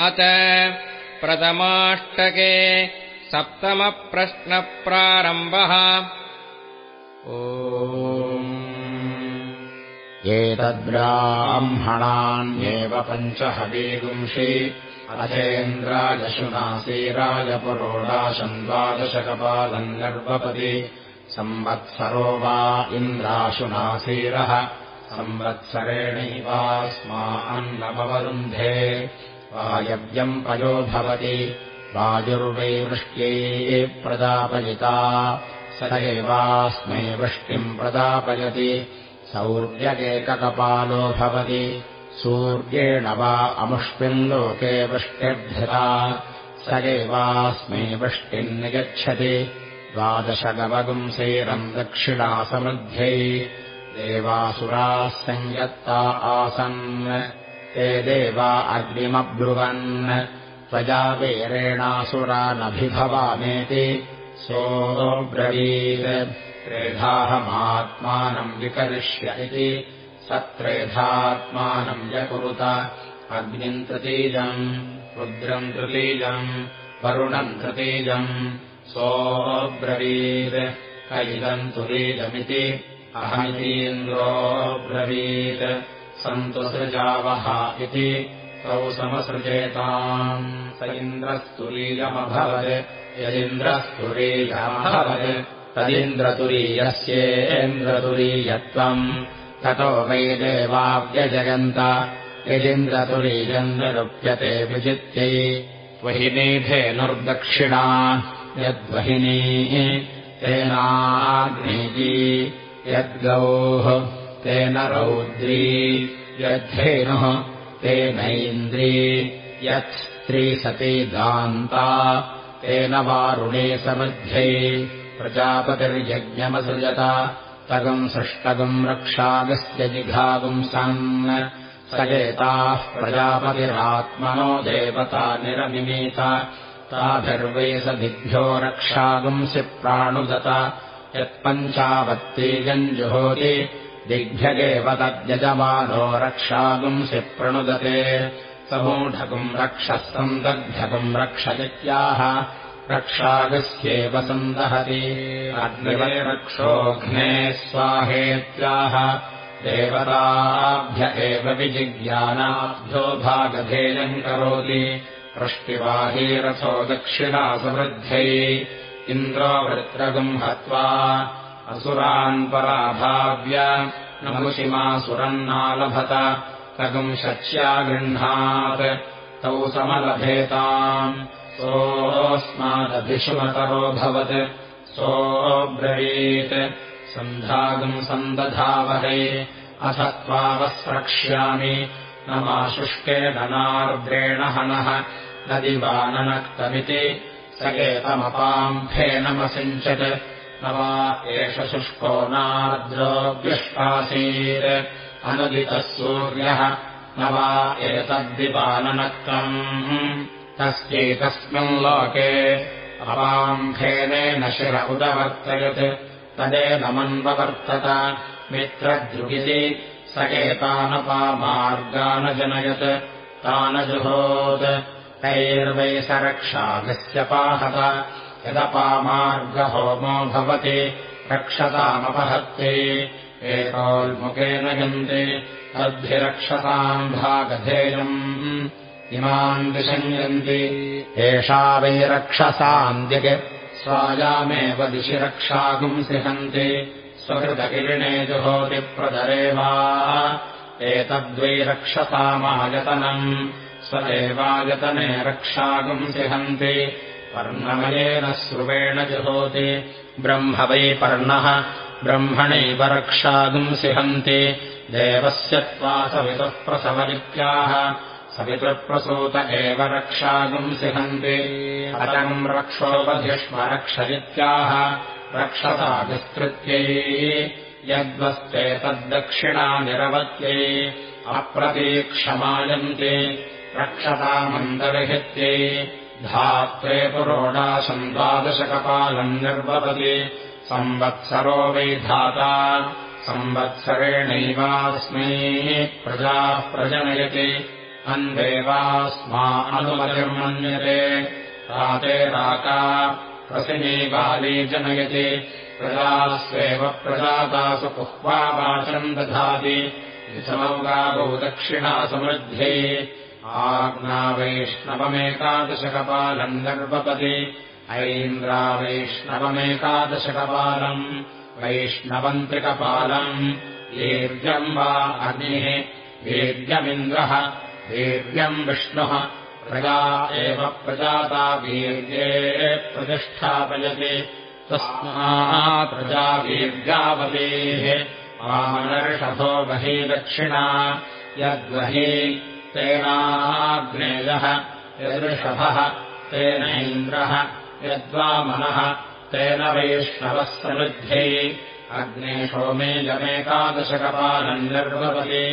अत प्रथमाष्टके सप्तमप्रश्नप्रारम्भः। ओ एतद्ब्राह्मणान्येव पञ्चहवीगुंषि। अथेन्द्रायशुनासीराय पुरोडाशम् द्वादशकपालम् गर्भपति। संवत्सरो वा इन्द्राशुनासीरः। संवत्सरेणैवास्मान्नमवरुन्धे वायव्यम् पयो भवति। वायुर्वैवृष्ट्यै प्रदापयिता। स एवास्मै वृष्टिम् प्रदापयति। सौर्यकेककपालो भवति। सूर्येण वा अमुष्मिन् लोके वृष्टिर्धृता। स एवास्मै वृष्टिम् निगच्छति। द्वादशगवगुंसेरम् दक्षिणासमध्यै देवासुराः सञ्जत्ता आसन् ते देवा अग्निमब्रुवन्। त्वजा वीरेणासुरानभिभवामेति सोऽब्रवीत्। त्रेधाहमात्मानम् विकरिष्य इति। स त्रेधात्मानम् यकुरुत। अग्निम् तृतीजम् रुद्रम् तृतीजम् वरुणम् तृतीजम् सोऽब्रवीत्। कैदम् तुरीजमिति अहमितीन्द्रोऽब्रवीत् सन्तु सृजावः इति तौ समसृजेताम्। स इन्द्रस्तुरीयमभवत् यदिन्द्रस्तुरीयमभवत् तदिन्द्रतुरीयस्येन्द्रतुरीयत्वम्। ततो वै देवाव्यजगन्त यदिन्द्रतुरीयम् निरुप्यते विजित्यै वहिनीधेनुर्दक्षिणा यद्वहिनी तेनाग्नेजी यद्गौः तेन रौद्री यद्धेनुः तेनैन्द्री यत्स्त्रीसती दान्ता तेन वारुणे समध्यै प्रजापतिर्यज्ञमसृजत तगम् सृष्टगम् रक्षागस्य जिघागुंसन् स एताः प्रजापतिरात्मनो देवता निरमिमीत ताभिर्वेसदिभ्यो रक्षागुंसि प्राणुदत यत्पञ्चावत्तीजम् जुहोति दिग्भ्यगेव तद्यजमानो रक्षागुंसि प्रणुदते समूढगुम् रक्षः सन्दग्ध्यगुम् रक्षयत्याः रक्षागस्येव सन्दहति। अग्निवैरक्षोघ्ने स्वाहेत्याह। देवताभ्य एव विजिज्ञानाभ्यो भागधेयम् करोति। वृष्टिवाहीरथो दक्षिणासमृद्ध्यै। इन्द्रोवृत्रगम् हत्वा असुरान् पराभाव्य नमुषिमासुरन्नालभत तगुम् शच्या गृह्णात् तौ समलभेताम् सोऽस्मादभिषुमतरोऽभवत् सोऽब्रवीत्। सन्धागम् सन्दधावहै। अथ त्वावस्रक्ष्यामि। न मा शुष्केदनार्द्रेण हनः। न दिवाननक्तमिति। स एतमपाम्फेनमसिञ्चत् न वा एष शुष्को नार्द्रोऽव्यष्टासीत् अनुदितः सूर्यः न वा एतद्दिवाननक्तम् तस्यैतस्मिन् लोके अपाम्फेनेन शिर उदवर्तयत्। तदेनमन्ववर्तत। मित्रद्रुगिति स एतानपामार्गानजनयत् तानजुहोत्। तैर्वै स रक्षागस्य पाहत यदपामार्गहोमो भवति रक्षतामपहत्ते। एतोल्मुखेन गन्ते तद्भिरक्षताम् भागधेयम्। इमाम् विषञ्जन्ति एषा वै रक्षसान्त्यक् स्वायामेव दिशि रक्षागुंसिहन्ति स्वकृतकिरिणे जुहोतिप्रदरे वा एतद्वै रक्षसामायतनम् एवायतने रक्षागुंसिहन्ति पर्णमयेन स्रुवेण जुहोति। ब्रह्म वै पर्णः ब्रह्मणैव रक्षागुंसिहन्ति देवस्य त्वा सवितुः प्रसवलित्याह सवितुप्रसूत एव रक्षागुंसिहन्ति अतम् रक्षोपधिष्म रक्षयित्याह रक्षसा विस्तृत्यै। यद्वस्ते तद्दक्षिणा निरवत्यै अप्रतीक्षमायन्ति। रक्षतामन्तर्हित्यै धात्रे पुरोडाशम् द्वादशकपालम् निर्भवति संवत्सरो वै धाता। संवत्सरेणैवास्मै प्रजाः प्रजनयति। अन्देवास्मा अनुमतिर्मन्यते राते राका प्रसिनी बाली जनयति। प्रजास्वेव प्रजातासु कुह्वाचम् दधाति। समौगागौ दक्षिणा समृद्धे आज्ञा वैष्णवमेकादशकपालम् गर्भपति ऐन्द्रावैष्णवमेकादशकपालम् वैष्णवन्त्रिकपालम् वीर्यम् वा अग्निः वीर्यमिन्द्रः वीर्यम् विष्णुः प्रजा एव प्रजाता वीर्ये प्रतिष्ठापयति तस्मा प्रजा वीर्यावतेः वामनर्षभो बही दक्षिणा यद्वहि तेनाग्नेयः यदृषभः तेन इन्द्रः यद्वामनः तेन वैष्णवः समृद्धे। अग्ने सोमेजमेकादशकपालम् निर्भवति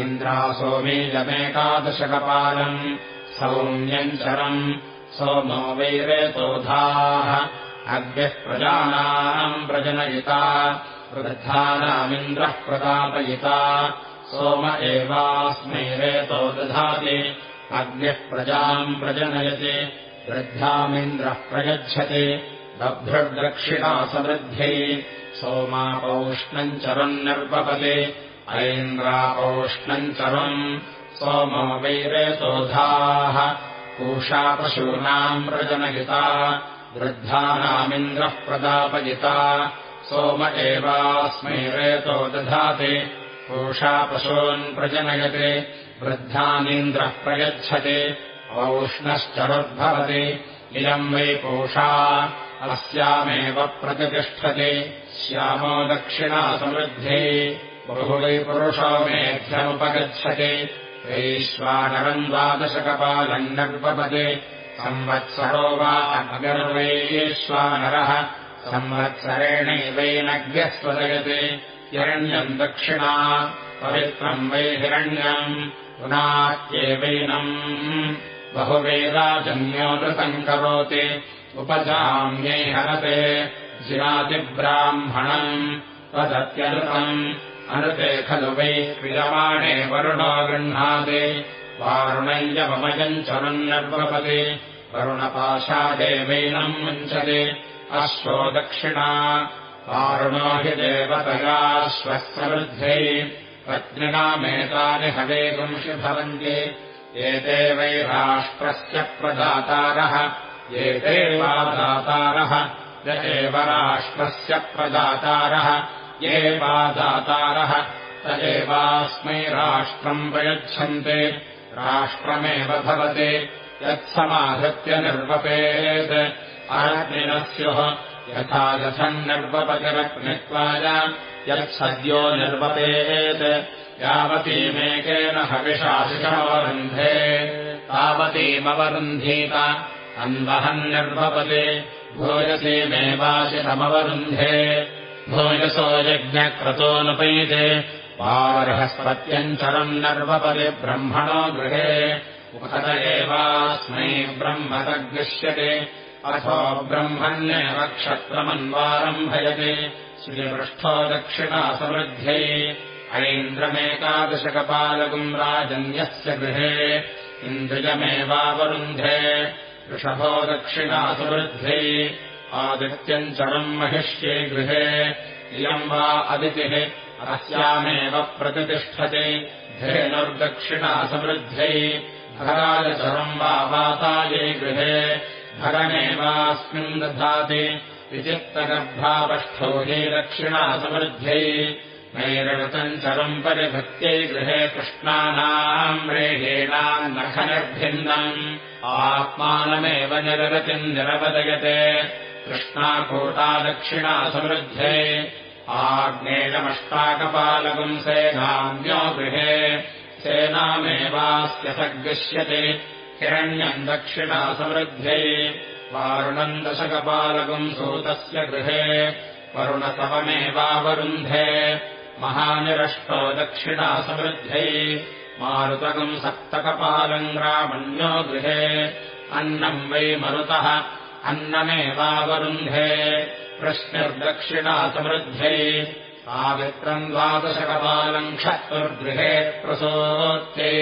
इन्द्रा सोमेजमेकादशकपालम् सौम्यञ्चरम् सोमो वैरेतोधाः अग्निः प्रजानाम् प्रजनयिता वृद्धानामिन्द्रः प्रतापयिता सोम एवास्मै रेतो दधाति। अग्निः प्रजाम् प्रजनयति। वृद्धामिन्द्रः प्रयच्छति। बभ्रद्रक्षिणा समृद्ध्यै सोमापौष्णम् चरम् निर्वपति। ऐन्द्रापौष्णम् चरम् सोमो वैरेतोधाः पूषापशूनाम् प्रजनयिता। वृद्धानामिन्द्रः प्रतापयिता सोम एवास्मै रेतो दधाति पूषापशून् प्रजनयति वृद्धानीन्द्रः प्रयच्छति औष्णश्चरुद्भवति इयम् वै पूषा अस्यामेव प्रतिष्ठति श्यामो दक्षिणा समृद्धे बहु वै पुरुषो मेध्यमुपगच्छति वैश्वानरम् द्वादशकपालम् निर्वपति संवत्सरो वा अगर्वैश्वानरः संवत्सरेणैवैनग्यस्वदयति हिरण्यम् दक्षिणा पवित्रम् वै हिरण्यम् पुनात्येवैनम् बहुवेदाजन्योदृतम् करोति उपजाम्यै हरते जिनातिब्राह्मणम् तदत्यनृतम्। अनृते खलु वै क्रियमाणे वरुणो गृह्णाति वारुणय्यमयम् चरुन्नर्वपति वरुणपाशादेवैनम् मुञ्चति। अश्वो दक्षिणा वारुणो हि देवतयाश्वः समृद्धै पत्निनामेतानि हवेगुंषि भवन्ति एते वै राष्ट्रस्य प्रदातारः एते वा दातारः य एव राष्ट्रस्य प्रदातारः ये वा दातारः त एवास्मै राष्ट्रम् प्रयच्छन्ते। राष्ट्रमेव भवति यत्समाहृत्य निर्वपेत्। स्युः यथा यथम् निर्वपतिरग्नित्वाय यत्सद्यो निर्वपेत्। यावतीमेकेन हविषाशिषमवरुन्धे तावतीमवरुन्धीत। अन्वहन्निर्भवति भूयसीमेवाशिषमवरुन्धे भूयसो यज्ञक्रतोऽनुपैते वार्हस्पत्यञ्चरम् नर्वपति ब्रह्मणो गृहे। उत एवास्मै ब्रह्मतग्निष्यते अथो ब्रह्मण्येव क्षत्रमन्वारम्भयति श्रीपृष्ठो दक्षिणा समृद्ध्यै ऐन्द्रमेकादशकपालकुम् राजन्यस्य गृहे। इन्द्रियमेवावरुन्धे। वृषभो दक्षिणा समृद्ध्यै आदित्यम् चरम् महिष्ये गृहे। इयम् वा अदितिः अस्यामेव प्रतितिष्ठति धेनुर्दक्षिणा समृद्ध्यै भराजचरम् वा वातायै गृहे भगमेवास्मिन् दधाति। विचित्तगर्भावस्थो हि दक्षिणा समृद्ध्यै नैरतम् चरम् परिभक्त्यै गृहे कृष्णानाम् रेहेणाम् नखनिर्भिन्नम्। आत्मानमेव निरतिम् निरवदयते। कृष्णाकूटा दक्षिणा समृद्धे आग्नेयमष्टाकपालकम् सेनान्यो गृहे। सेनामेवास्य सग्गृश्यते हिरण्यम् दक्षिणा समृद्धे वारुणम् दशकपालकम् सूतस्य गृहे वरुणसवमेवावरुन्धे महानिरष्टो दक्षिणा समृद्धे मारुतकम् सप्तकपालम् ग्रामण्यो गृहे अन्नम् वै मरुतः अन्नमेवावरुन्धे प्रश्निर्दक्षिणा समृद्धे आवित्रम् द्वादशकपालम् क्षत्रुर्गृहे प्रसोत्ते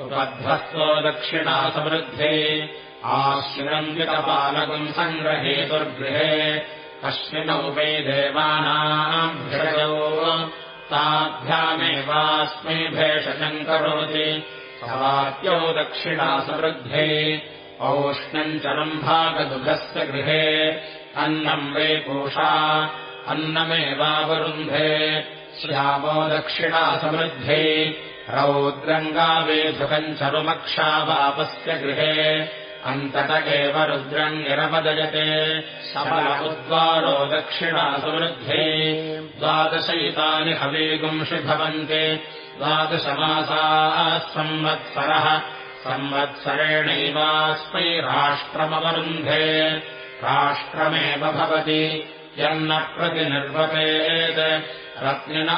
उपध्वस्तो दक्षिणा समृद्धे। आश्रिरन्वितपालकम् सङ्ग्रहेतुर्गृहे अश्विनौ वै देवानाम् भिषजौ ताभ्यामेवास्मै भेषजम् करोति। सवात्यौ दक्षिणा समृद्धे। औष्ण्यम् च रम्भागदुघस्य गृहे। अन्नम् वै पूषा अन्नमेवावरुन्धे। श्यामो दक्षिणा समृद्धे रौद्रङ्गावेधुकम् चरुमक्षावापस्य गृहे। अन्तत एव रुद्रम् निरपदयते उद्वारो दक्षिणा समृद्धे द्वादशैतानि हवेगुंषि भवन्ति द्वादशमासाः संवत्सरः संवत्सरेणैवास्मै राष्ट्रमवरुन्धे। राष्ट्रमेव भवति। यन्न प्रतिनिर्वपेत्। रत्निन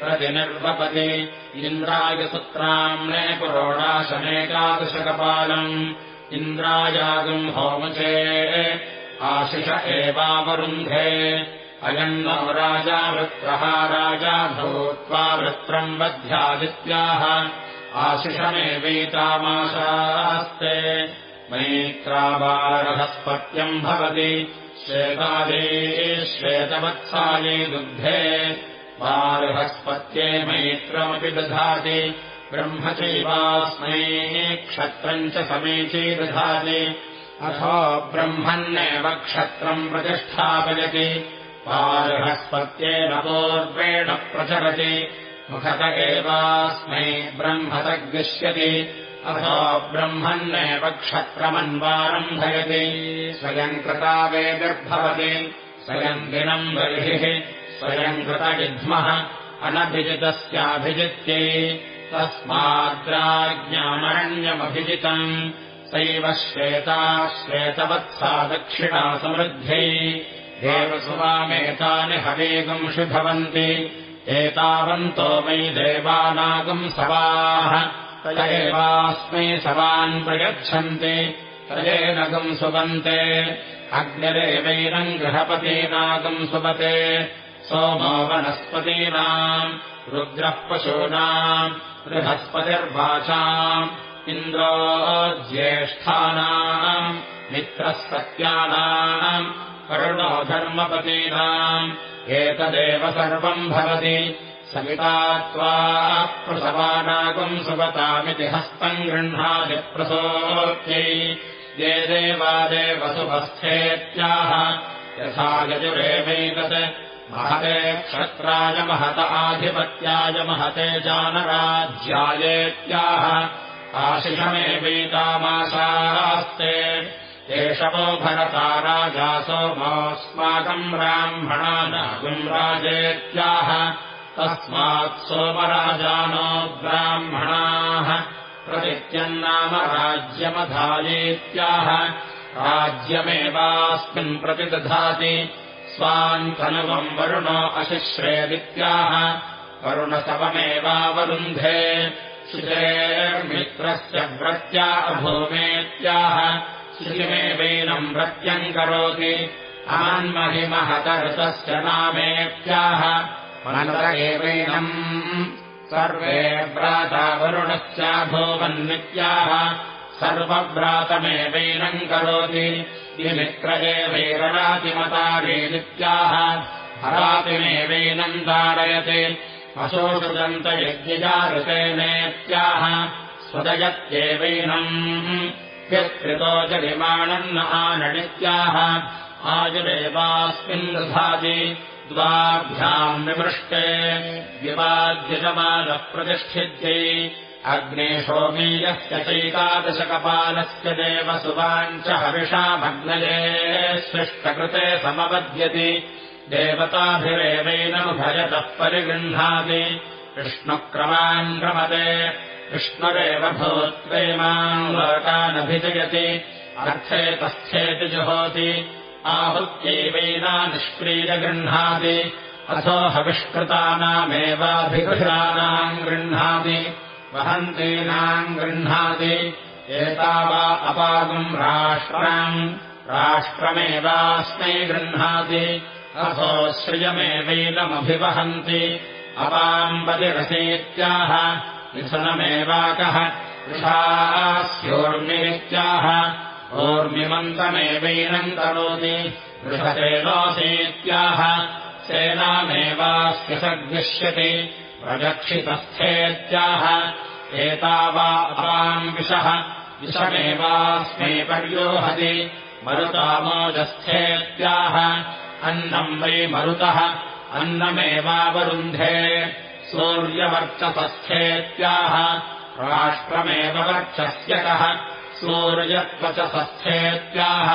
आशिषोपरुन्धीरन् प्रतिनिर्वपति इन्द्रायपुत्राम्ने पुरोडाशमेकादशकपालम् इन्द्रायागम् होमचे आशिष एवावरुन्धे। अयम् नो राजा वृत्रः राजा भूत्वा वृत्रम् बध्यादित्याः आशिषमेवैतामाशास्ते। मैत्राबारहस्पत्यम् भवति। श्वेतादे श्वेतवत्साये दुग्धे बार्हस्पत्ये मैत्रमपि दधाति ब्रह्म चैवास्मै क्षत्रम् च समीची दधाति। अथो ब्रह्मन्नेव क्षत्रम् प्रतिष्ठापयति बार्हस्पत्येन पूर्वेण प्रचरति। मुखत एवास्मै ब्रह्मतग्निष्यति अथो ब्रह्मन्नेव क्षत्रमन्वारम्भयति स्वयम् कृतावेदिर्भवति स्वयम् दिनम् बर्हिः स्वयम् कृतयुध्मः अनभिजितस्याभिजित्यै। तस्माद्राज्ञामरण्यमभिजितम्। सैव श्वेता श्वेतवत्सा दक्षिणा समृद्ध्यै। देवसुवामेतानि हवेगुंषि भवन्ति एतावन्तो वै देवानागम् सवाः। तदेवास्मै सवान् प्रयच्छन्ति। तदेनगम् सुबन्ते। अग्निरेवैनम् गृहपतीनागम् सुबते सोमो वनस्पतीनाम् रुद्रः पशूनाम् बृहस्पतिर्वाचाम् इन्द्रो ज्येष्ठानाम् मित्रः सत्यानाम् करुणो धर्मपतीनाम् एतदेव सर्वम् भवति। सविता त्वा प्रसवानागम् सुपतामिति हस्तम् गृह्णादिप्रसोत्यै ये देवादेव सुभस्थेत्याह यथा यजुरेवैतत् महते क्षत्राय महत आधिपत्याय महते जानराज्यायेत्याह। आशिषमेवैतामाशास्ते एषवो भरता राजासो मोऽस्माकम् ब्राह्मणानागुम् राजेत्याह। तस्मात् सोमराजानो ब्राह्मणाः। प्रतित्यन्नाम राज्यमधायेत्याह। राज्यमेवास्मिन् प्रतिदधाति स्वान्तनुवम् वरुणो अशिश्रेदित्याह। वरुणसवमेवावरुन्धे। श्रुतेर्मित्रस्य व्रत्या अभूमेत्याह। श्रुतिमेवैनम् व्रत्यम् करोति। आन्महिमहतऋतस्य नामेत्याह। मनत एवैनम् सर्वे व्राता वरुणस्याभूवन्नित्याह सर्वव्रातमेवैनम् करोति। विमित्र एवैररातिमतारेदित्याह हरातिमेवैनम् धारयति। अशोषुदन्तयज्ञया ऋतेनेत्याह स्वदयत्येवैनम् व्यत्रितो जलिमाणम् न आनडित्याह आयुरेवास्मिन् दधाति। द्वाभ्याम् विमृष्टे। विवाद्यजमानः अग्नेशोमीयस्य चैकादशकपालस्य देवसुवाञ्च हविषामग्नये सृष्टकृते समवद्यति। देवताभिरेवैनमुभयतः परिगृह्णाति विष्णुक्रमान् रमते। विष्णुरेव भूत्वेमाम् लोकानभिजयति। अर्थे तस्थेति जुहोति। आहृत्यैवैना निष्क्रीय गृह्णाति अथो हविष्कृतानामेवाभिगृहानाम् गृह्णाति वहन्तीनाम् गृह्णाति। एतावा अपागम् राष्ट्रम्। राष्ट्रमेवास्मै गृह्णाति। अथो श्रियमेवैनमभिवहन्ति। अपाम्बतिरसेत्याह मिथुनमेवाकः वृषास्योर्मित्याह ओर्मिमन्तमेवैनम् करोति वृषसेनोऽसेत्याह सेनामेवास्य सद्विष्यति प्रजक्षितस्थेत्याह एतावा अपाम् विषः विषमेवास्मै पर्योहति मरुतामोजस्थेत्याह। अन्नम् वै मरुतः अन्नमेवावरुन्धे सूर्यवर्चसस्थेत्याह। राष्ट्रमेव वर्चस्यकः सूर्यत्वचसस्थेत्याह।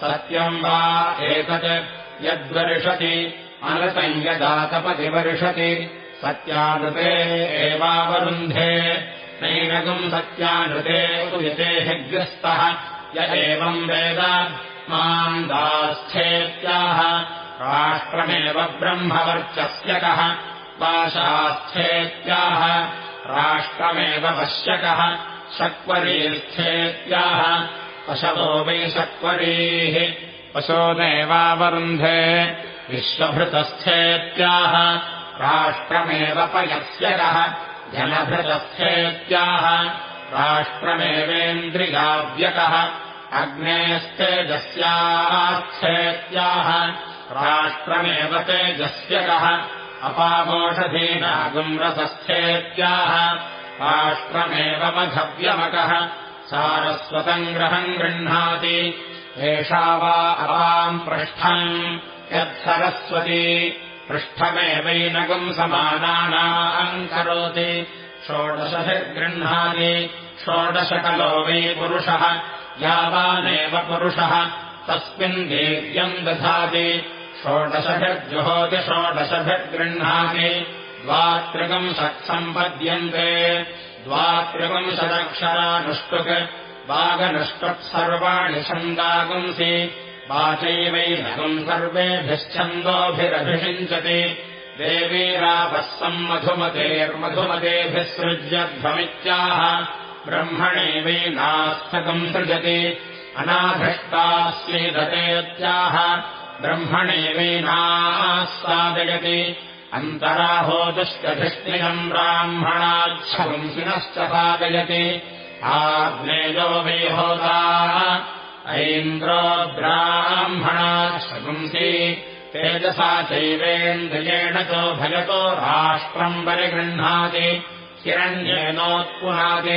सत्यम् वा एतत् यद्वर्षति अनृतम् यदातपतिवर्षति सत्यानृते एवावरुन्धे। नैनगम् सत्यानृते उयते हिग्रस्तः। य एवम् वेद माम् दास्थेत्याह राष्ट्रमेव ब्रह्मवर्चस्यकः। पाशास्थेत्याह राष्ट्रमेव पश्यकः। शक्वरीस्थेत्याह। पशवो वै शक्वरीः। पशोदेवावरुन्धे विश्वभृतस्थेत्याह राष्ट्रमेव पयस्यकः जनभृतस्थेत्याह राष्ट्रमेवेन्द्रियाव्यकः अग्नेस्तेजस्यास्थेत्याह राष्ट्रमेव तेजस्यकः अपामोषधीनागुम्रसस्थेत्याह राष्ट्रमेव मधव्यमकः सारस्वतम् ग्रहम् गृह्णाति। एषा वा अपाम् पृष्ठम् यत्सरस्वती पृष्ठमेवैनगम् समानानाम् करोति। षोडशभिर्गृह्णाति षोडशकलो वै पुरुषः यावानेव पुरुषः तस्मिन् वीर्यम् दधाति। षोडशभिर्जुहोति षोडशभिर्गृह्णाति द्वात्रिकंशत्सम्पद्यन्ते द्वात्रिकंशदक्षरानुष्टुक् वागनुष्टुक्सर्वाणि छन्दागुंसि वाचैवैनगम् सर्वेभिश्छन्दोभिरभिषिञ्चति। देवीरापः सम्मधुमतेर्मधुमतेभिः सृज्यध्वमित्याह ब्रह्मणैवैनास्थकम् सृजति अनाभृष्टास्यैदतेत्याह ब्रह्मणैवैनास्तादयति अन्तराहोदुष्टधिष्णिनम् ब्राह्मणाच्छंसिनश्च सादयति आग्नेयो वै होता ऐन्द्रो ब्राह्मणाशगुंसि तेजसा चैवेन्द्रियेण च भजतो राष्ट्रम् परिगृह्णाति हिरण्येनोत्पुनाति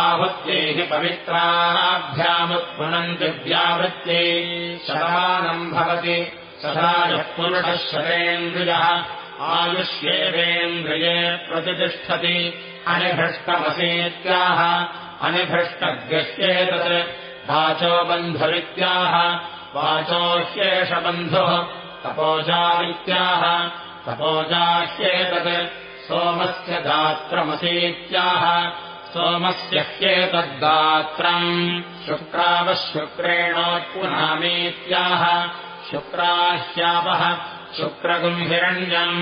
आहुत्यैः पवित्राभ्यामुत्पुनन्ति व्यावृत्यै शतानम् भवति सदा यः पुरुषः शतेन्द्रियः आयुष्येवेन्द्रिये प्रतितिष्ठति अनिभृष्टमसीत्याह अनिभृष्टग्रह्येतत् वाचो बन्धुरित्याह वाचोह्येष बन्धुः तपोजावित्याह तपोजाह्येतत् सोमस्य दात्रमसीत्याह सोमस्य ह्येतद्दात्रम् शुक्रावः शुक्रेणोत्पुनामीत्याह शुक्राह्यापः शुक्रगुम्भिरण्यम्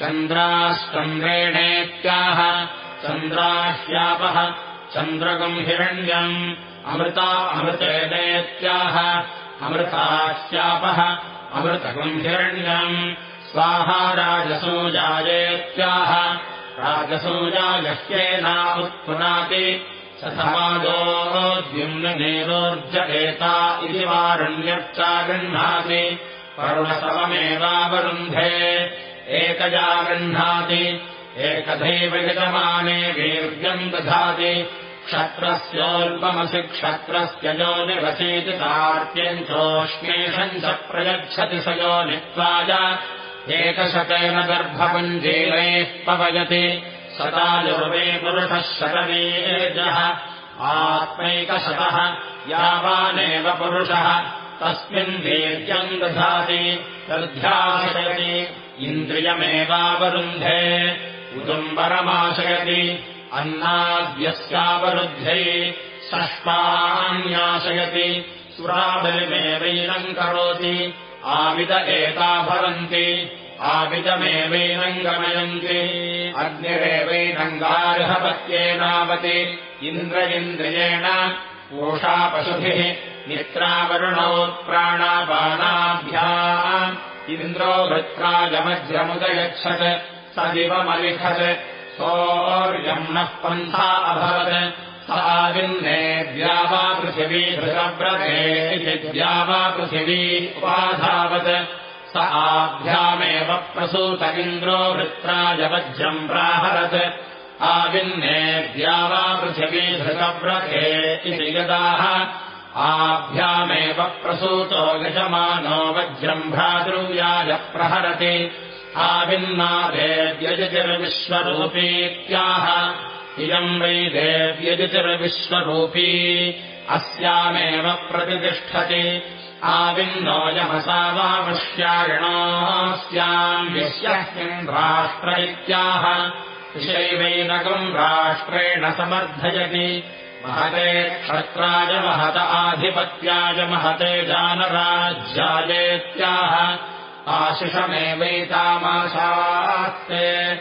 चन्द्राश्चन्द्रेणेत्याह चन्द्राह्यापः चन्द्रगुम्भिरण्यम् अमृता अमृतेनेत्याह अमृताह्यापः अमृतगुम्भिरण्यम्। स्वाहा राजसूजायेत्याह राजसूजायह्येना उत्पुनाति सथमादोद्युम्नेरोर्जयेता इति वारण्यर्चा गृह्णाति वरुणसवमेवावरुन्धे एकजा गृह्णाति एकदैव यजमाने वीर्यम् दधाति क्षत्रस्योल्पमसि क्षत्रस्य यो निवसीति तार्त्यम् च प्रयच्छति स यो नित्वाय। एकशतेन गर्भपुञ्जीलैः पवयति। शतायुर्वे पुरुषः शतवीर्यः आत्मैकशतः यावानेव पुरुषः। तस्मिन् वीर्यम् दधाति। तद्ध्याशयति इन्द्रियमेवावरुन्धे। उदुम्बरमाशयति अन्नाद्यस्यावरुद्धै षष्टान्याशयति सुराबलिमेवैनम् करोति आविद एता भवन्ति आविदमेवैनम् गमयन्ति अग्निरेवैनङ्गार्हपत्येनावति इन्द्र इन्द्रियेण पूषा पशुभिः नित्रावरुणोत्प्राणापानाभ्याम् इन्द्रो भृत्राजमज्रमुदयच्छत् स तदिवमलिखत् पन्था अभवत्। सा विन्ने द्यावापृथिवी धृतव्रते इति द्यावापृथिवी उपाधावत्। स आभ्यामेव प्रसूत इन्द्रो वृत्रायवज्रम् प्राहरत्। आविन्ने द्यावापृथिवी धृतव्रते इति यदाः आभ्यामेव प्रसूतो यजमानो वज्रम् भ्रातृव्याय प्रहरति आविन्नादेव्यजतिर्विश्वरूपीत्याह इयम् वै देव्यजितिर्विश्वरूपी अस्यामेव प्रतितिष्ठति आविन्नोयमसा वावश्यायणास्याम् विश्यस्मिन् राष्ट्र इत्याह विषैवैनकम् राष्ट्रेण समर्थयति। महते क्षत्राय महत आधिपत्याय महते जानराज्यायेत्याह आशिषमेवैतामाशास्ते।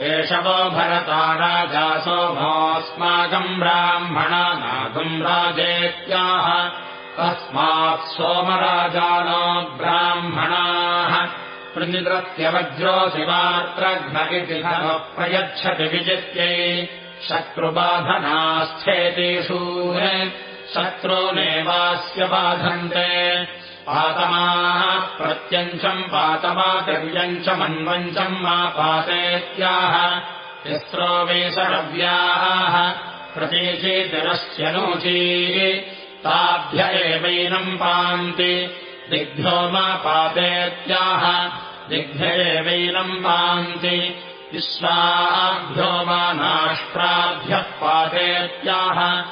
एष वो भरता राजा सोमोऽस्माकम् ब्राह्मणा नागम् राजेत्याह तस्मात् सोमराजानो ब्राह्मणाः। प्रतिद्रत्यवज्रो शिवात्रघ्न इति प्रयच्छति विजित्यै। शत्रुबाधनास्थेतेषु शत्रूनेवास्य बाधन्ते पातमाः प्रत्यञ्चम् पातमातिर्यञ्चमन्वञ्चम् मा पातेत्याह तिस्रो वेशरव्याः प्रतीचीतिरस्य नूची। ताभ्य एवैनम् पान्ति। दिग्भ्यो मा पातेत्याह। दिग्भ्य एवैनम् पान्ति। विश्वाभ्यो मा नाष्ट्राभ्यः पातेत्याह।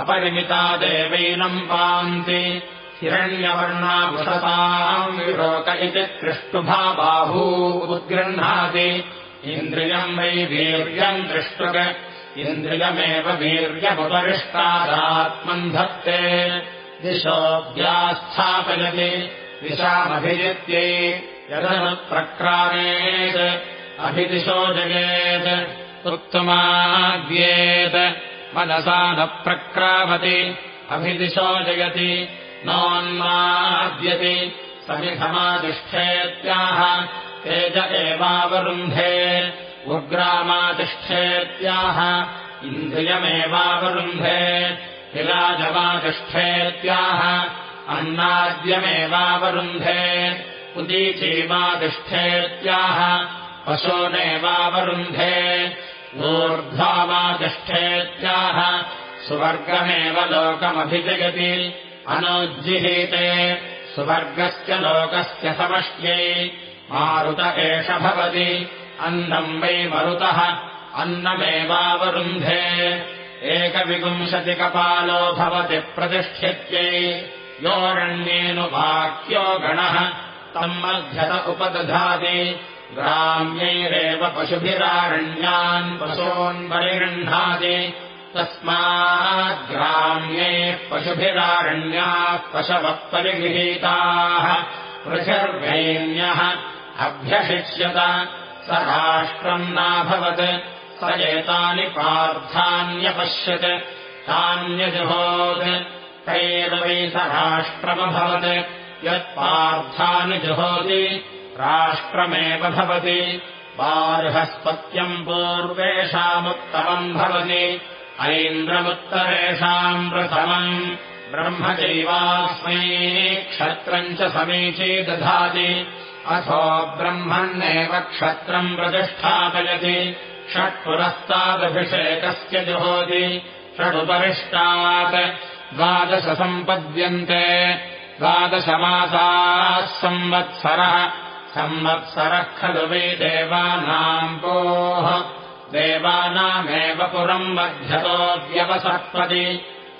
अपरिमिता देवैनम् पान्ति हिरण्यवर्णाभुषताम् विरोक इति दृष्टुभाबाहू उद्गृह्णाति। इन्द्रियम् वै वीर्यम् दृष्टुक इन्द्रियमेव वीर्यमुपरिष्टादात्मम् धत्ते दिशोऽभ्यास्थापयति दिशामभिजित्यै यदनुप्रक्रामेत् अभिदिशो जयेत् उत्तमाद्येत् मनसा न प्रक्रामति अभिदिशो जयति नोन्माद्यति समिधमातिष्ठेत्याह तेज एवावरुन्धे उग्रामातिष्ठेत्याह इन्द्रियमेवावरुन्धे विराजमातिष्ठेत्याह अन्नाद्यमेवावरुन्धे उदीचीमातिष्ठेत्याह पशोनेवावरुन्धे ऊर्ध्वामातिष्ठेत्याह सुवर्गमेव लोकमभिजयति अनुज्जिहीते सुवर्गस्य लोकस्य समष्ट्यै। मारुत एष भवति अन्नम् वै मरुतः अन्नमेवावरुन्धे। एकविपुंशतिकपालो भवति प्रतिष्ठित्यै। योरण्येनुवाक्यो गणः तम् मध्यत उपदधाति। ग्राम्यैरेव पशुभिरारण्यान् पशून्परिगृह्णाति तस्माद्ग्राम्ये पशुभिरारण्याः पशवः परिगृहीताः पृथिर्वैन्यः अभ्यषिष्यत स राष्ट्रम् नाभवत्। स एतानि पार्थान्यपश्यत्। तान्यजुहोत्। तैर्वै स राष्ट्रमभवत्। यत्पार्थानि जुहोति राष्ट्रमेव भवति। बार्हस्पत्यम् पूर्वेषामुत्तमम् भवति ऐन्द्रमुत्तरेषाम् प्रथमम् ब्रह्म चैवास्मै क्षत्रम् च समीची दधाति। अथो ब्रह्मण्येव क्षत्रम् प्रतिष्ठापयति। षट्पुरस्तादभिषेकस्य जुहोति। षडुपरिष्टात् द्वादश सम्पद्यन्ते द्वादशमासाः संवत्सरः। संवत्सरः खलु वै देवानाम् पोः देवानामेव पुरम् मध्यतो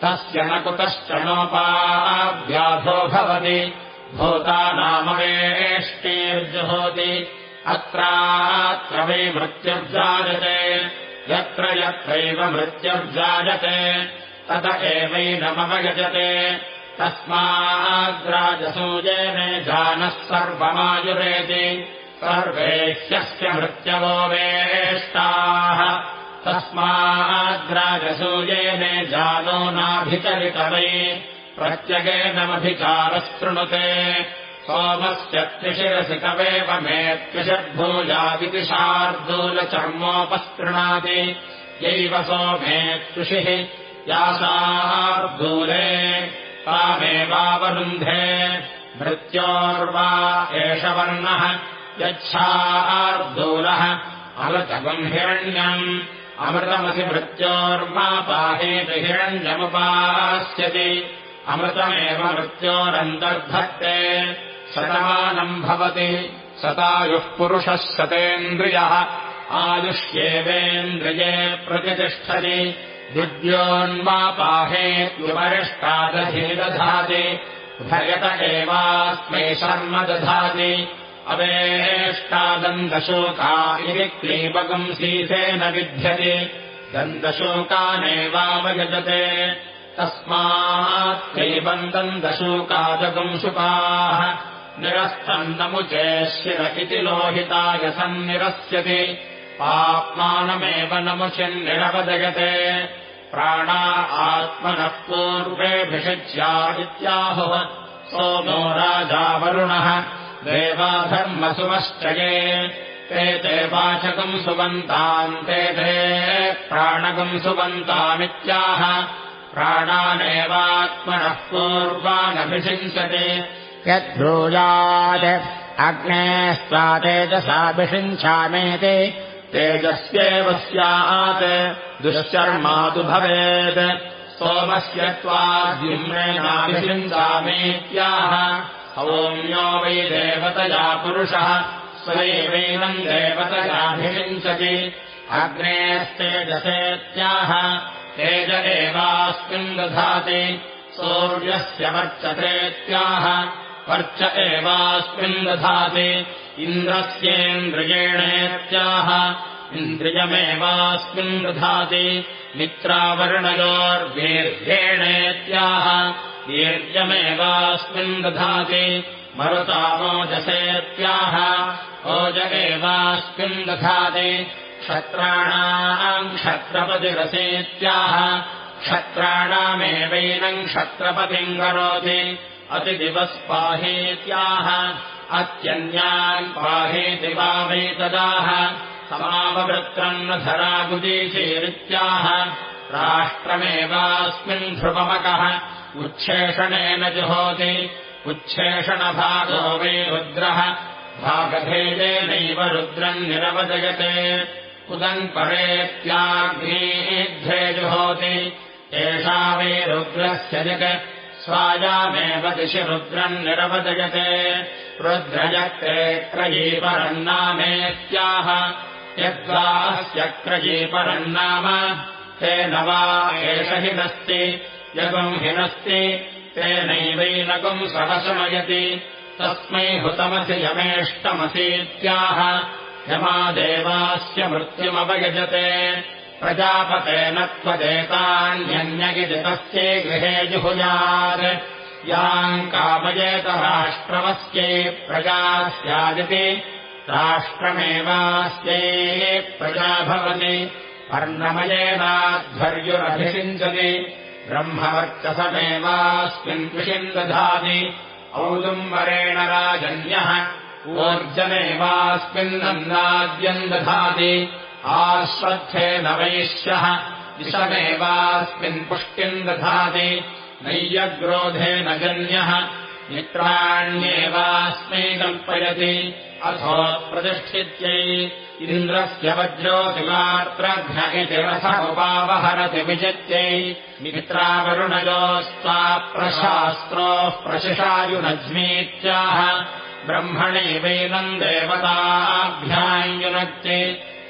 तस्य न कुतश्च नोपाव्याधो भवति। भूतानामवेष्टिर्जुहोति। अत्रात्र वै मृत्युर्जायते। यत्र यत्रैव मृत्युर्जायते। तत एवैनमवगजते तस्माद्राजसूयेन जानः सर्वमायुरेति सर्वे ह्यस्य मृत्यवो वेष्टाः। तस्माद्राजसूयेन जानो नाभिचरितवै। प्रत्यगेनमभिचारस्तृणुते सोमस्य त्रिशिरसि तवेव मे त्रिषद्भूयादिति शार्दूलचर्मोपस्पृणाति यैव सोमे त्रिषिः यासार्दूले तामेवावरुन्धे। मृत्योर्वा एष वर्णः यच्छार्दूलः। अमृतगम् हिरण्यम् अमृतमसि मृत्योर्मा पाहेति हिरण्यमुपास्यति अमृतमेव मृत्योरन्तर्धत्ते। शतमानम् भवति। सतायुः पुरुषः शतेन्द्रियः। आयुष्येवेन्द्रिये प्रतिष्ठति। विद्योन्मापाहेत्युपरिष्टादधि दधाति भयत एवास्मै शर्म दधाति अवेष्टादन्तशोका इति क्लीबकम् शीसेन विध्यति। दन्तशोकानेवावयजते। तस्मात् क्लीबन्तम् दशोकादगुंशुकाः निरस्तन्दमुचे शिर इति लोहिताय सन्निरस्यति। आत्मानमेव नमुचिन्निरवदयते प्राणा आत्मनः पूर्वेऽभिषिच्या इत्याहुः। सोमो राजावरुणः देवाधर्मसुमश्चये। ते ते वाचकम् सुबन्ताम् ते ते प्राणकम् सुबन्तामित्याह। प्राणानेवात्मनः पूर्वानभिषिञ्चते। यद्ब्रूयात् अग्ने स्वा तेजसाभिषिञ्चामेति तेजस्येव स्यात् दुश्चर्मातु भवेत्। सोमस्य त्वाद्युम्नेनाभिषिञ्चामेत्याह सौम्यो वै देवतया पुरुषः स्वैवैनम् देवतयाभिषिञ्चति। अग्नेस्तेजसेत्याह तेज एवास्मिन् दधाति। सूर्यस्य वर्चतेत्याह वर्च एवास्मिन् दधाति। इन्द्रस्येन्द्रियेणेत्याह इन्द्रियमेवास्मिन् दधाति। मित्रावर्णयोर्वीर्येणेत्याह वीर्यमेवास्मिन् दधाति। मरुतामोजसेत्याह ओज एवास्मिन् दधाति। क्षत्राणाम् क्षत्रपतिरसेत्याह। क्षत्राणामेवैनम् क्षत्रपतिम् करोति। अतिदिवस्पाहेत्याह। अत्यन्यान् पाहेति वावैतदाह समाववृत्रम् न धरागुदीचेरित्याह राष्ट्रमेवास्मिन् ध्रुवमकः उच्छेषणेन जुहोति। उच्छेषणभागो वै रुद्रः। भागभेदेनैव रुद्रम् निरवजयते। उदम् परेत्याग्नेध्ये जुहोति। एषा वै रुद्रस्य जग। स्वायामेव दिशि रुद्रम् निरवदयते रुद्रयक्ते क्रयीपरन्नामेत्याह यद्वास्य क्रयीपरन्नाम। तेन वा एष हिनस्ति यगुम् हिनस्ति तेनैवैनगुम् सहशमयति तस्मै हुतमसि यमेष्टमसीत्याह। यमादेवास्य मृत्युमवयजते। प्रजापतेन त्वदेतान्यन्यगितस्यै गृहे जुहुयात्। याम् कामयेत राष्ट्रमस्यै प्रजा स्यादिति राष्ट्रमेवास्यै प्रजा भवति। पर्णमयेनाध्वर्युरभिषिञ्चति ब्रह्मवर्चसमेवास्मिन् कृषिम् दधाति। औदुम्बरेण राजन्यः। ऊर्जमेवास्मिन्नन्नाद्यम् दधाति। आश्रद्धेन वैश्यः। दिशमेवास्मिन् पुष्टिम् दधाति। नैयग्रोधेन जन्यः मित्राण्येवास्मै कल्पयति अथो प्रतिष्ठित्यै इन्द्रस्य वज्रोतिमात्रघ्न इति रथमुपावहरति विजित्यै मित्रावरुणयोस्त्वा प्रशास्त्रोः प्रशिषायुनज्मीत्याह ब्रह्मणैवैनम् देवताभ्याम्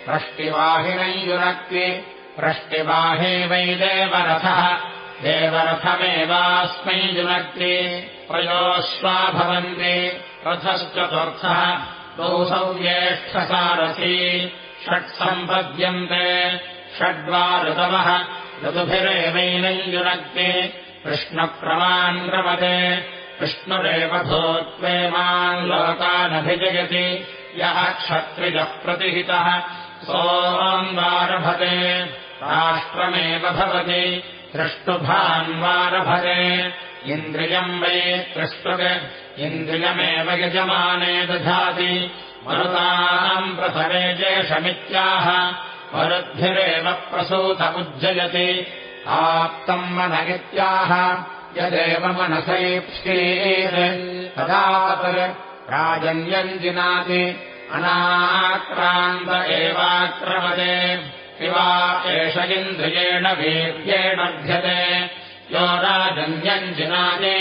प्रष्टिवाहिनम् युनक्ति प्रष्टिवाहे वै देवरथः देवरथमेवास्मै युनक्ति प्रयोश्वा भवन्ति रथश्चतुर्थः द्वौ सौज्येष्ठसारथी षट्सम्पद्यन्ते षड्वा ऋतवः ऋतुभिरेवैनम् युनक्ति कृष्णप्रमान् रमते विष्णुरेव भूत्वेमान् लोकानभिजयति यः क्षत्रिजः प्रतिहितः सोऽन्वारभते राष्ट्रमेव भवति दृष्टुभान्वारभते इन्द्रियम् वै तृष्टुक् इन्द्रियमेव यजमाने दधाति। मरुताम् प्रसवे जेषमित्याह मरुद्भिरेव प्रसूत उज्जयति। आप्तम् मनगित्याह यदेव मनसैप्स्येत्। तदा राजन्यञ्जिनाति अनाक्रान्त एवाक्रमते शिवा एष इन्द्रियेण वीर्येणभ्यते यो राजन्यञ्जिनाति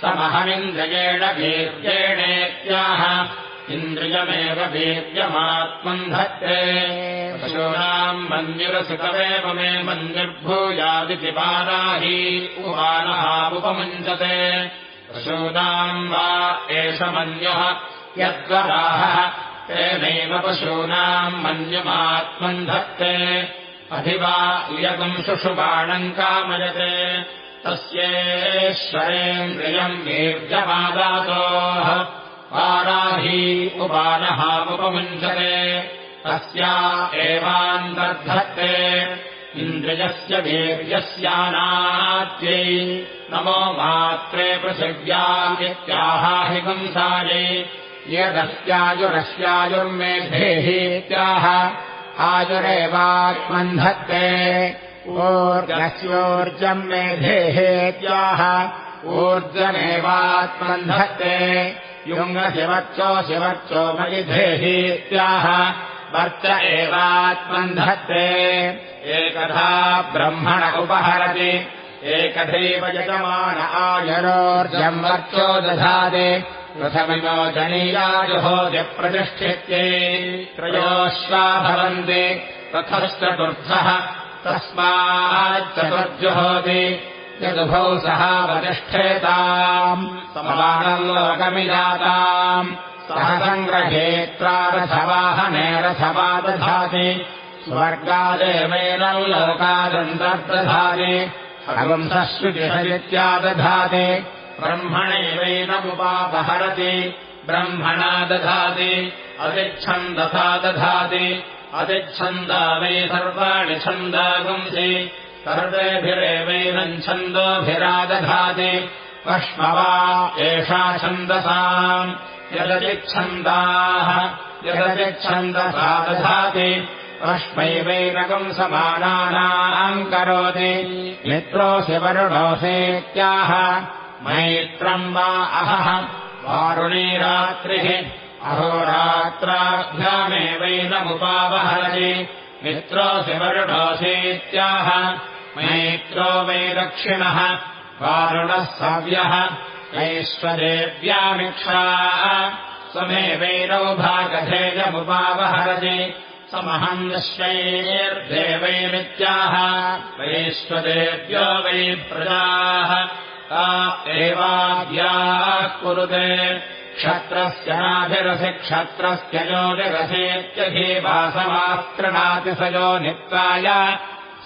समहमिन्द्रियेण वीर्येणेत्याह इन्द्रियमेव वीर्यमात्मन् धत्ते। पशूनाम् मन्दिरसुतमेव मे मन्दिर्भूयादिति पाराही उपानहामुपमुञ्चते पशूनाम् वा एष मन्युः यद्वराहः तेनैव पशूनाम् मन्युमात्मन् धत्ते अधिवा इयगम् शुशुबाणम् कामयते तस्येश्वरेन्द्रियम् वीर्यमादातोः पाराही उपानहामुपमुञ्चते तस्या एवान्तर्धत्ते। इन्द्रियस्य वीर्यस्यानात्यै नमो मात्रे पृथिव्यामित्याहाहिगुंसायै यदस्याजुरस्याजुर्मेधेहीत्याह आजुरेवात्मन्धत्ते ऊर्जस्योर्जम् मेधेहेत्याह ऊर्जमेवात्मन्धत्ते। युङ्गशिवच्चो शिवच्चो मयिधेहीत्याह वर्च एवात्मन्धत्ते। एकधा ब्रह्मण उपहरति एकथैव यजमान आयरोर्जम् वर्चो दधाति प्रथमिमो जनीयाजुहोजप्रतिष्ठित्यै त्रयोश्वा भवन्ति तथश्चतुर्थः तस्माच्चतुर्जुहोति यदुभौ सः वतिष्ठेताम् समानम् लोकमिजाताम् सह सङ्ग्रहेत्रारथवाहने रथवा दधाति स्वर्गादेवैनम् लोकादन्तर्दधाति हगुंसश्रुतिहरित्यादधाति ब्रह्मणैवैनमुपापहरति ब्रह्मणा दधाति अतिच्छन्दसा दधाति अतिच्छन्दा वै सर्वाणि छन्दागुंसि सर्वेभिरेवैनम् छन्दोभिरादधाति पश्मवा एषा छन्दसाम् यदतिच्छन्दाः यदतिच्छन्दसा दधाति अश्मैवैरकम् समानानाम् करोति मित्रोऽसि वरुणोऽसेत्याह मैत्रम् वा अहः वारुणीरात्रिः। अहोरात्राभ्यामेवैनमुपावहरति मित्रोऽसि वरुणोऽसीत्याह मैत्रो वै दक्षिणः वारुणः सव्यः। ऐश्वरेव्यामिक्षा स्वमेवैरौ भागधेयमुपावहरति। समहम् विश्वैर्देवैरित्याह वैश्वदेव्यो वै प्रजाः एवाद्याः कुरुते। क्षत्रस्य नाभिरसि क्षत्रस्य योनिरसेत्यधीवासमास्त्रणाति स यो नित्वाय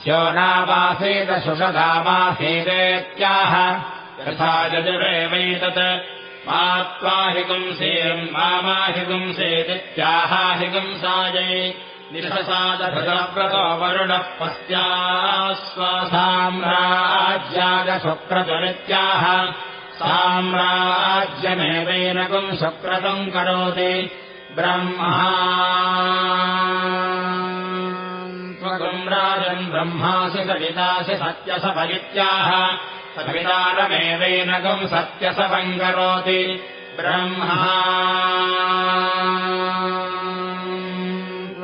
स्योनामासीद सुषदामासीदेत्याह। यथा यजुरेवैतत्। मा त्वाहिगुंसेम् मामाहिगुंसेदित्याहाहिगुंसायै निषसादभृतव्रतो वरुणः पस्या स्वसाम्राज्यागशुक्रतुरित्याह साम्राज्यमेवैनकुम् सुक्रतम् करोति ब्रह्मासि सवितासि सत्यसभगित्याह सवितारमेवैनकम् सत्यसभम् करोति ब्रह्मा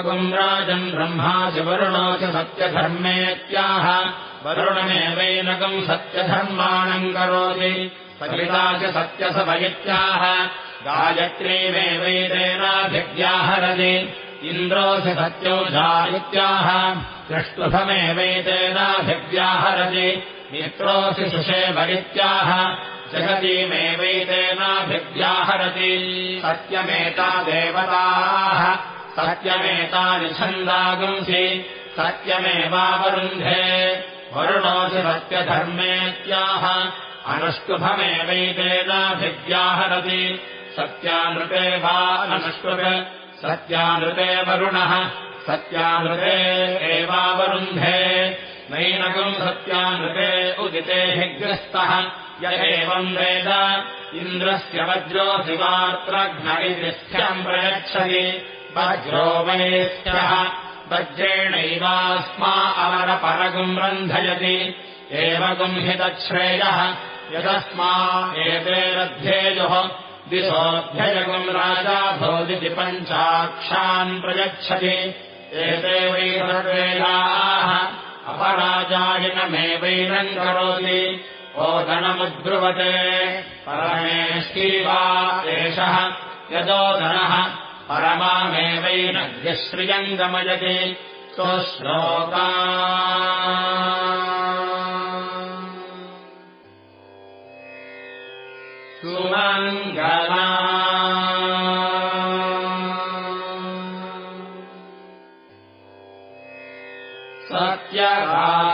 त्वगुम् राजन् ब्रह्मासि वरुणोऽसि सत्यधर्मेत्याह वरुणमेवैनकम् सत्यधर्माणम् करोति। सविता च सत्यसभयित्याह गायत्रीमेवैतेनाभिव्याहरति इन्द्रोऽसि सत्यौषा इत्याह दृष्टुभमेवैतेनाभिव्याहरति मित्रोऽसि सुषेभगित्याह जगतीमेवैतेनाभिव्याहरति वेदाभिव्याहरति सत्यमेता देवताः सत्यमेतानि छन्दागुंसि सत्यमेवावरुन्धे वरुणोऽसि सत्यधर्मेत्याह अनुष्टुभमेवैतेनाभिव्याहरति। सत्यानृते वा अनुष्टुभ सत्यानृते वरुणः सत्यानृते एवावरुन्धे नैनकम् सत्यानृते उदिते हि ग्रस्तः य एवम् वेद। इन्द्रस्य वज्रो शिवात्रघ्नविस्थ्यम् प्रयच्छति वज्रो वैस्थ्यः वज्रेणैवास्मा अवरपरगुम् रन्धयति एव गुम्हितच्छ्रेयः यदस्मा एते रद्धेयुः दिशोऽभ्यजगुम् राजा भोदिति पञ्चाक्षान् प्रयच्छति। एते वै सर्वेयाः अपराजायिनमेवैनम् करोति। ओदनमुद्ब्रुवते परमेष्ठीवा एषः। यदोदनः परमामेवैनद्यश्रियम् गमयति स्वश्लोका सुमङ्गला। सत्यराजा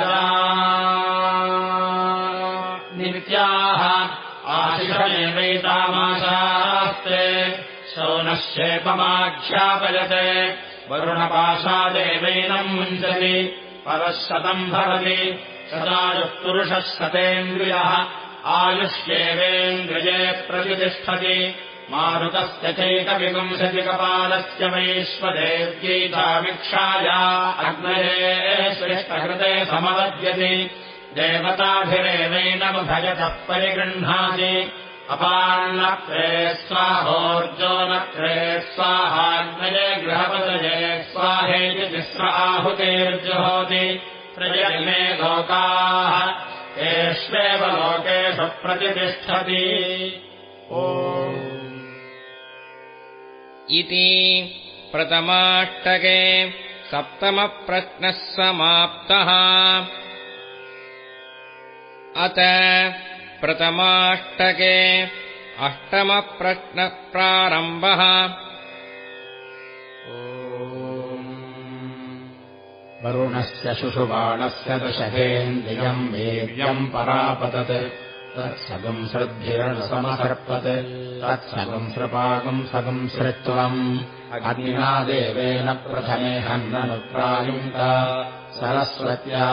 शौनश्चेपमाख्यापयते वरुणपाशादेवैनम् मुञ्चति परः शतम् भवति। सदायुः पुरुषः शतेन्द्रियः आयुष्येवेन्द्रिये प्रतिष्ठति। मारुतस्य चैकविपुंसतिकपालस्य वैश्वदेव्यैतामिक्षाया अग्नये श्रेष्ठहृते समवद्यति। देवताभिरेवैन भजतः परिगृह्णाति अपान्नत्रे स्वाहोर्जो नत्रे स्वाहाग्नये गृहपदये स्वाहेति तिस्र आहुतेर्जुहोति प्रजन्मे लोकाः एष्वेव लोकेषु प्रतिष्ठति। ओ इति प्रथमाष्टके सप्तमप्रश्नः समाप्तः। अत प्रथमाष्टके अष्टमप्रश्नः प्रारम्भः। वरुणस्य शुशुबाणस्य दशहेन्द्रियम् वीर्यम् परापतत्। तत्सगम् श्रद्धिरणसमसर्पत् तत्सगम् सृपागम् सगम् सृत्वम् अग्निना देवेन प्रथमे हन्ननुप्रायुङ्क सरस्वत्या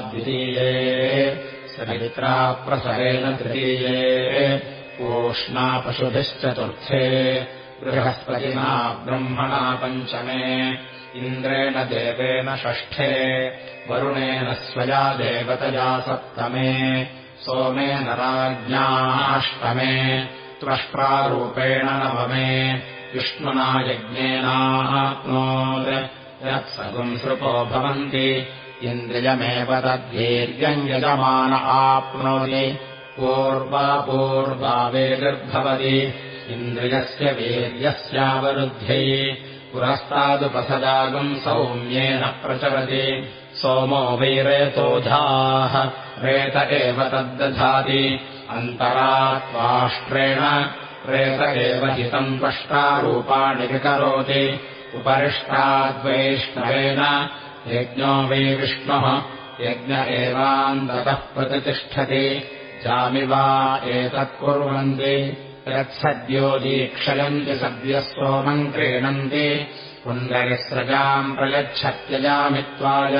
द्वितीये सरित्रा प्रसरेण तृतीये। ओष्णा पशुभिश्चतुर्थे। बृहस्पतिना ब्रह्मणा पञ्चमे। इन्द्रेण देवेन षष्ठे। वरुणेन स्वया देवतया सप्तमे। सोमेन राज्ञाष्टमे त्वष्ट्रारूपेण नवमे। विष्णुना यज्ञेनाप्नोत्। यत्सगुम् सृपो भवन्ति इन्द्रियमेव तद्वीर्यम् यजमान आप्नोति पूर्वापूर्वावेर्भवति इन्द्रियस्य वीर्यस्यावरुद्ध्यै पुरस्तादुपसदागम् सौम्येन प्रचलति सोमो वैरेतोधाः रेत एव तद्दधाति। अन्तरा त्वाष्ट्रेण रेत एव हितम् त्वष्टारूपाणि विकरोति। उपरिष्टाद्वैष्णवेन यज्ञो वै विष्णुः। यज्ञ एवान्ततः प्रतितिष्ठति जामिवा एतत् कुर्वन्ति। यत्सद्यो दीक्षयन्ति सद्यः सोमम् क्रीणन्ति पुण्डरिस्रजाम् प्रयच्छत्यजामित्वाय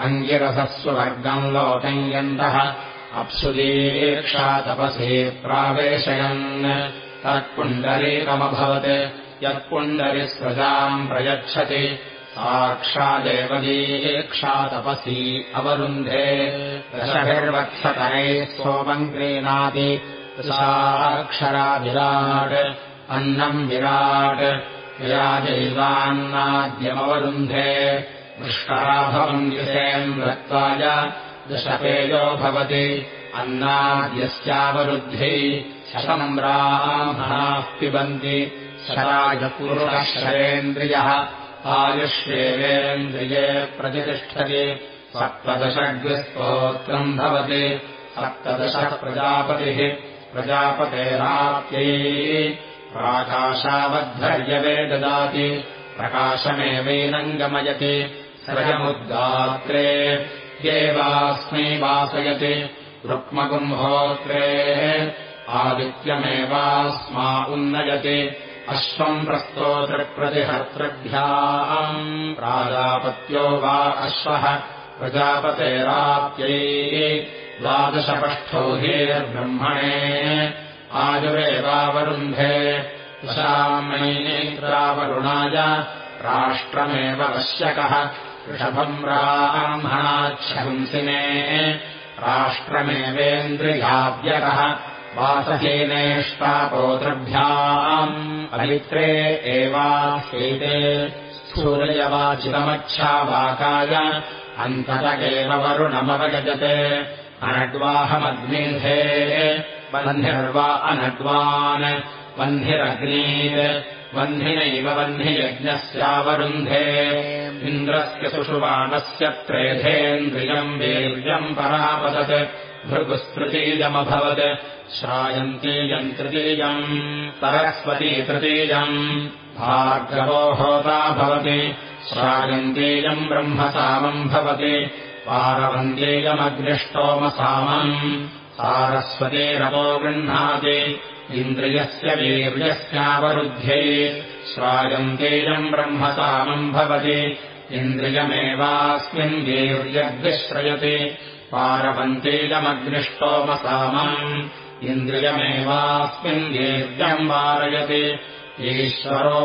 अङ्गिरसस्ववर्गम् लोकम् यन्तः। अप्सुदीक्षा तपसि प्रावेशयन्। तत्पुण्डरीकमभवत्। यत्पुण्डरिस्रजाम् प्रयच्छति साक्षादेव दीक्षा तपसी अवरुन्धे दशभिर्वत्सतरैः सोमम् क्रीणाति साक्षरा विराट् अन्नम् विराट् विराजैवान्नाद्यमवरुन्धे दृष्टाभवम् युषेन्द्रत्वाय दशपेयो भवति अन्नाद्यस्यावरुद्धि शतम्राह्मणाः पिबन्ति शराजपुरुषशरेन्द्रियः आयुष्येवेन्द्रिये प्रतिष्ठति। सप्तदशग्स्तोत्रम् भवति। सप्तदश प्रजापतिः। प्रजापतेराप्यै प्राकाशावद्धर्यवे ददाति प्रकाशमेवैनम् गमयति सृजमुद्गात्रे देवास्मै वासयति। रुक्मकुम्भोत्रे आदित्यमेवास्मा उन्नयति अश्वम् प्रस्तोतृप्रतिहर्तृभ्याम् प्राजापत्यो वा अश्वः। प्रजापतेराप्यै द्वादशपष्ठो हेर्ब्रह्मणे। आयुरेवावरुन्धे दशामैत्रावरुणाय राष्ट्रमेव पश्यकः ऋषभम् ब्राह्मणाच्छंसिने राष्ट्रमेवेन्द्रियाव्यकः वासहीनेष्टापोतृभ्याम् पवित्रे एवास्यैते स्थूलयवाचितमच्छावाकाय अन्तत एव वरुणमवगजते। अनड्वाहमग्निधे वह्निर्वा अनड्वान् वह्निरग्नीर् वह्निनैव वह्नियज्ञस्यावरुन्धे इन्द्रस्य सुषुवाणस्य त्रेधेन्द्रियम् वीर्यम् परापतत् भृगुस्तृतीयमभवत् श्रायन्तीयम् तृतीयम् सरस्वती तृतीयम् भार्गवो होता भवति। श्रायन्तीयम् ब्रह्मसामम् भवति। पारवन्तीयमग्निष्टोमसामम् सारस्वतीरवो गृह्णाति। इन्द्रियस्य वीर्यस्यावरुध्ये श्रायन्तीयम् ब्रह्मसामम् भवति। इन्द्रियमेवास्मिन् वीर्यग्निश्रयति पारवन्तीयमग्निष्टोमसामम् इन्द्रियमेवास्मिन् वीर्यम् वारयति। ईश्वरो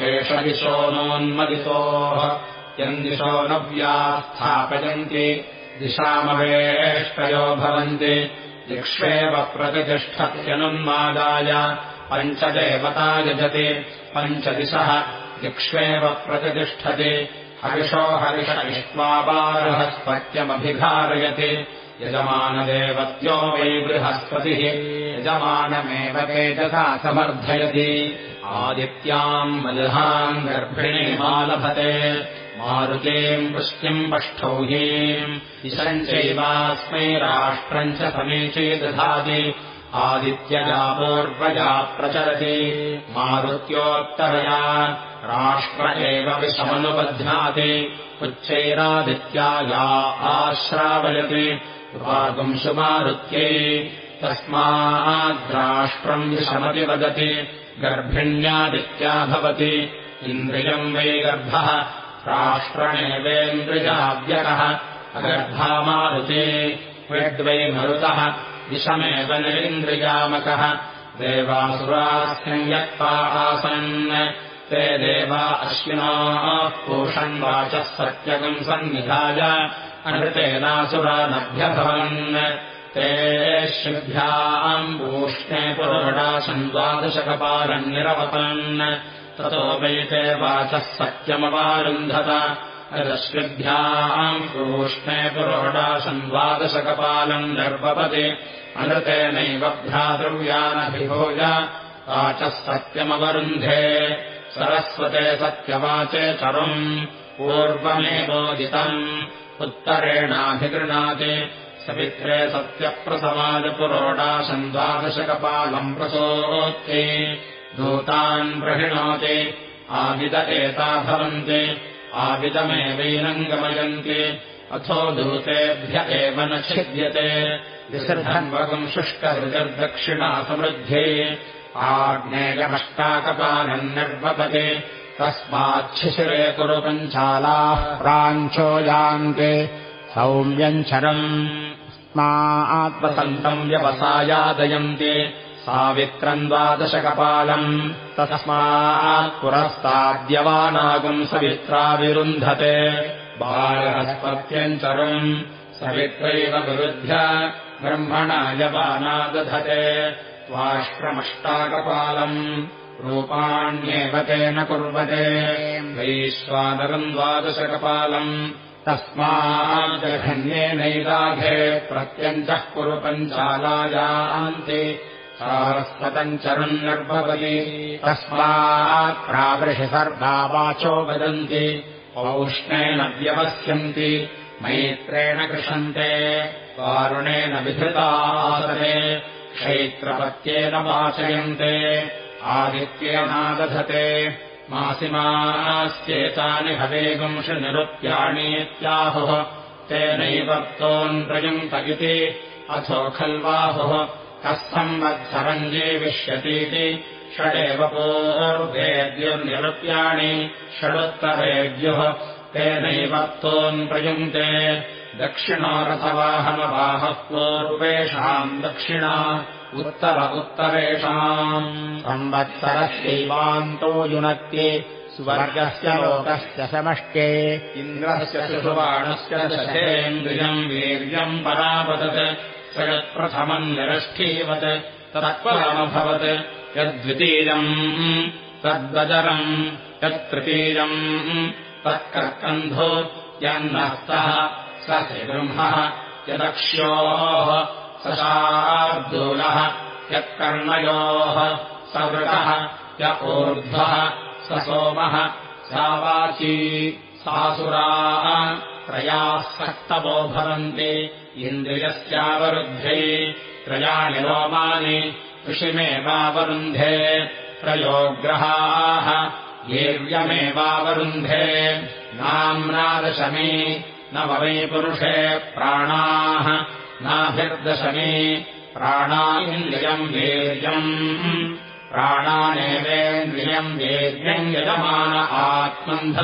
एष दिशो नोन्मदितोः यम् दिशो नव्यास्थापयन्ति दिशामवेष्टयो भवन्ति। दिक्ष्वेव प्रतिष्ठत्यनुन्मादाय पञ्चदेवता यजति। पञ्चदिशः दिक्ष्वेव प्रतिष्ठति हरिषो हरिष इष्ट्वाबारहस्पत्यमभिधारयति यजमानदेवत्यो वै बृहस्पतिः। यजमानमेव तेजसा समर्थयति। आदित्याम् मलहाम् गर्भिणीमालभते मारुतीम् वृष्टिम् पष्ठौहीम्। इशम् चैवास्मै राष्ट्रम् च समीची दधाति आदित्यजापूर्वजा प्रचरति। मारुत्योत्तरया राष्ट्र एव विषमनुबध्नाति उच्चैरादित्याया आश्रावयति। वागुंशुमारुत्यै तस्माद्राष्ट्रम् विषमति वदति गर्भिण्यादित्या भवति। इन्द्रियम् वै गर्भः। राष्ट्रमेवेन्द्रियाव्यकः अगर्भामारुते वेद्वै मरुतः विषमेव निरिन्द्रियामकः देवासुरास्यम् यत्पा आसन्। ते देवा अश्विनाः पूषन् वाचः सत्यकम् सन्निधाय। अनृतेनासुरानभ्यभवन् ते शिभ्याम् पूष्णे पुरोडाशम् द्वादशकपालम् निरवपन् ततो वैते वाचः सत्यमवारुन्धत रश्मिभ्याम् पूष्णे पुरोडाशम् द्वादशकपालम् निर्वपति अनृतेनैव भ्रातृव्यानभिभोज वाचः सत्यमवरुन्धे। सरस्वते सत्यवाचे चरुम्। पूर्वमेवोदितम्। उत्तरेणाभिगृणाति सवित्रे सत्यप्रसमाजपुरोडाशम् द्वादशकपालम् प्रसोत्ये दूतान् प्रहिणोति। आविद एता भवन्ति आविदमेवैनम् गमयन्ति अथो दूतेभ्य एव न छिद्यते। विसृधन्वकम् शुष्कहृजर्दक्षिणा समृद्धे आग्नेयमष्टाकपालम् निर्वपते तस्माच्छिशिरे कुरु पञ्चालाः प्राञ्चो यान्ते। सौम्यम् चरम् स्मात्मसन्तम् व्यवसायादयन्ति सावित्रम् द्वादशकपालम्। तस्मात् पुरस्ताद्यवानागम् सवित्राविरुन्धते बालहस्पत्यम् चरम्। सवित्रैव विरुध्य ब्रह्मणा यवाना दधते त्वाष्ट्रमष्टाकपालम् रूपाण्येव तेन कुर्वते। वैश्वानरम् द्वादशकपालम्। तस्माद्घन्येनैराघे प्रत्यञ्चः कुरु पञ्चालायान्ति निर्भवति तस्मात् प्रावृषि सर्गा वाचो वदन्ति। पौष्णेन व्यवस्यन्ति। मैत्रेण कृषन्ते वारुणेन विधृतासरे क्षैत्रपत्येन वाचयन्ते। आदित्येनादधते मासिमास्येतानि हवेगुंशनिरुत्याणीत्याहुः तेनैवक्तोऽन्त्रयुङ्क इति अथो खल्वाहुः कः संवत्सरम् जीविष्यतीति षडेव पूर्वेद्युर्निरुप्याणि षडुत्तरेद्युः तेनैवक्तोऽन्प्रयुङ्क्ते दक्षिणोरथवाहनवाहः पूर्वेषाम् दक्षिणा उत्तर उत्तरेषाम् संवत्सरस्यैवान्तो युनक्ति स्वर्गस्य लोकस्य समष्टे इन्द्रस्य सुषुवाणस्य दशेन्द्रियम् वीर्यम् परापतत् स यत्प्रथमम् निरष्ठीवत् तत्परमभवत् यद्वितीयम् तद्वजरम् यत्तृतीयम् तत्कर्कन्धो यन्नस्तः स ब्रह्मः यदक्ष्योः स शार्दूलः यत्कर्णयोः स वृतः य ऊर्ध्वः स सोमः सा वाची सासुरा त्रयाः सक्तवो भवन्ति। इन्द्रियस्यावरुद्धे। त्रयाणि लोमानि ऋषिमेवावरुन्धे। त्रयोग्रहाः वीर्यमेवावरुन्धे। नाम्नादशमी न वै पुरुषे प्राणाः। नाभिर्दशमी प्राणा इन्द्रियम् वीर्यम्। प्राणानेवेन्द्रियम् वीर्यम् यजमान आत्मम्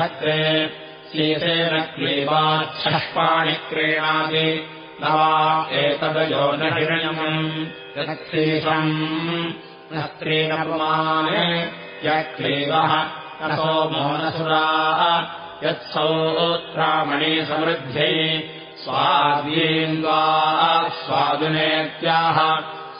धत्ते शीतेन क्लीवाच्छष्पाणि क्रीणाति न वा एतदयो न हिरण्यम् यत्क्षीषम् न स्त्रीणपुमाने यक्लीवः न सोमो न सुराः यत्सौत्रामणि समृद्ध्यै स्वाद्येन्द्वा स्वादुनेत्याह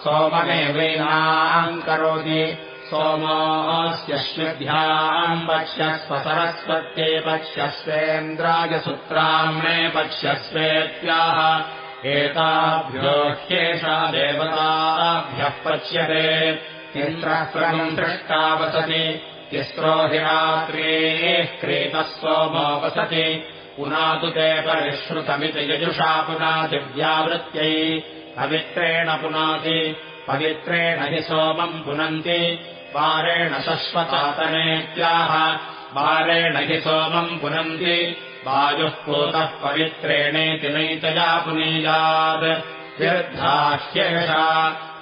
सोममेवैनाम् करोति सोमोऽस्यश्वभ्याम् पक्ष्यस्व सरस्वत्ये पक्ष्यस्वेन्द्रायसूत्राम्ने पक्ष्यस्वेत्याह। एताभ्यो ह्येषा देवताभ्यः पच्यते। इन्द्रः प्रम् दृष्टा वसति। तिस्रो हि रात्रेः क्रीतः सोमो वसति। पुनातु ते परिश्रुतमिति यजुषा पुनादिव्यावृत्यै पवित्रेण पुनाति। पवित्रेण हि सोमम् पुनन्ति वारेण शश्वचातनेत्याह वारेण हि सोमम् पुनन्ति। वायुः पूतः पवित्रेणेति नैतया पुनीयात्। विरुद्धाह्येषा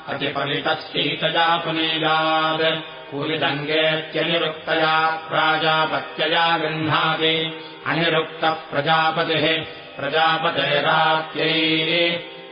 अतिपलितस्यैतया पुनीयात्। पूरिदङ्गेत्यनिरुक्तया प्राजापत्यया गृह्णाति। अनिरुक्तः प्रजापतिः प्रजापतेरात्यै।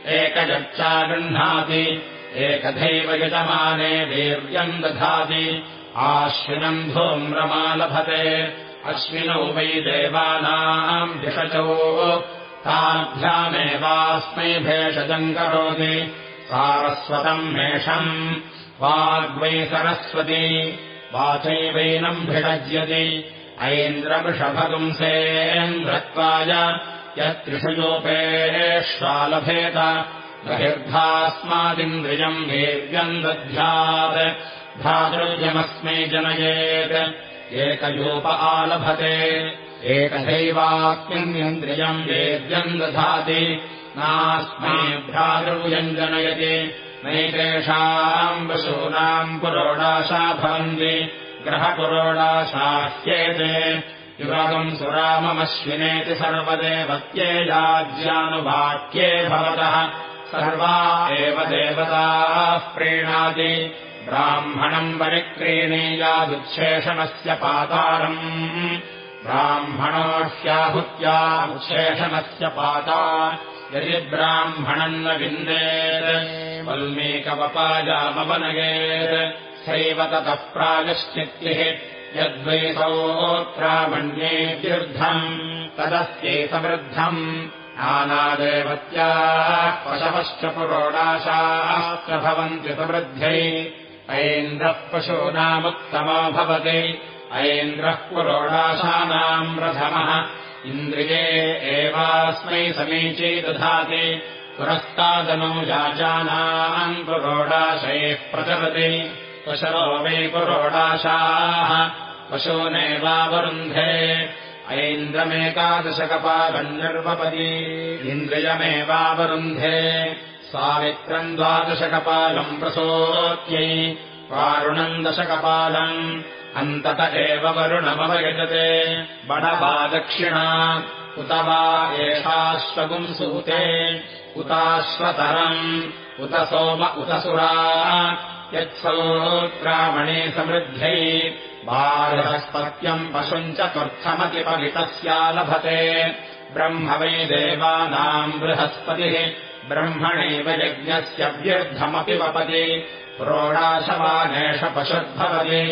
एकजच्चा गृह्णाति एकधैव यजमाने वीर्यम् दधाति। आश्विनम् धूम्रमालभते। अश्विनौ वै देवानाम् भिषचौ ताभ्यामेवास्मै भेषजम् करोति। सारस्वतम् मेषम्। वाग्वै सरस्वती। वाचैवैनम् भिषज्यति। ऐन्द्रवृषभगुंसेन्द्रत्वाय यत्रिषयोपेष्वालभेत बहिर्धास्मादिन्द्रियम् वीर्यम् दध्यात्। भ्रातृजमस्मै जनयेत्। एकयोप आलभते। एकदैवास्मिन्निन्द्रियम् वेद्यम् दधाति। नास्मै भ्रातृजम् जनयति। नैतेषाम् वशूनाम् पुरोडाशा भवन्ति। ग्रहपुरोडाशाह्येते युगम् सुराममश्विनेति सर्वदेवत्ये याज्यानुवाक्ये भवतः सर्वा एव देवताः प्रीणाति। ब्राह्मणम् परिक्रीणीयादुच्छेषणस्य पातारम्। ब्राह्मणो ह्याहुत्या उच्छेषणस्य पाता। यदि ब्राह्मणम् न विन्देत् वल्मीकवपायामवनयेत्। सैव ततः प्रागश्चित्तिः यद्वैतोत्रामण्येत्यर्थम् तदस्यैतवृद्धम् नानादेवत्याः पशवश्च पुरोडाशाश्च भवन्ति समृद्ध्यै। ऐन्द्रः पशूनामुत्तमो भवति। ऐन्द्रः पुरोडाशानाम् प्रथमः। इन्द्रिये एवास्मै समीची दधाति। पुरस्तादनौ याजानाम् पुरोडाशैः प्रचलति। पशरो वै पुरोडाशाः। पशूनेवावरुन्धे ऐन्द्रमेकादशकपालम् निर्वपति इन्द्रियमेवावरुन्धे। सावित्रम् द्वादशकपालम् प्रसोत्यै। वारुणम् दशकपालम्। अन्तत एव वरुणमवयजते। बडवा दक्षिणा। उत वा एषाश्वगुंसूते उताश्वतरम् उत सोम उत सुरा। यत्सौत्रामणे समृद्ध्यै बालहस्पत्यम् पशुम् चतुर्थमतिपवितस्या लभते ब्रह्म वै देवानाम् बृहस्पतिः ब्रह्मणैव यज्ञस्य व्यर्थमपि वपति। प्रोडाशवानेष पशुद्भवति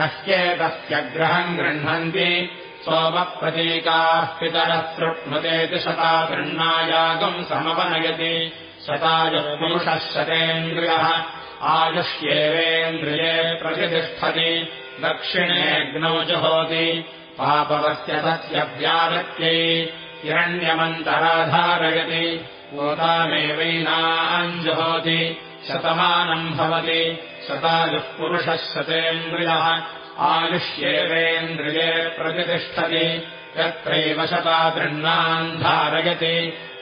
न ह्येतस्य ग्रहम् गृह्णन्ति। सोमप्रतीकाः पितरः सृक्ष्मतेति शता गृह्णायागम् समवनयति। शतायुपुरुषः शतेन्द्रियः। आयुष्येवेन्द्रिये प्रतिष्ठति दक्षिणेऽग्नौ जुहोति। पापवस्य तस्य व्यावृत्यै हिरण्यमन्तराधारयति। ओतामेवैनाञ्जुहोति शतमानम् भवति। शतायुः पुरुषः शतेन्द्रियः। आयुष्येवेन्द्रिये प्रतिष्ठति। यत्रैव शता तृह्णान्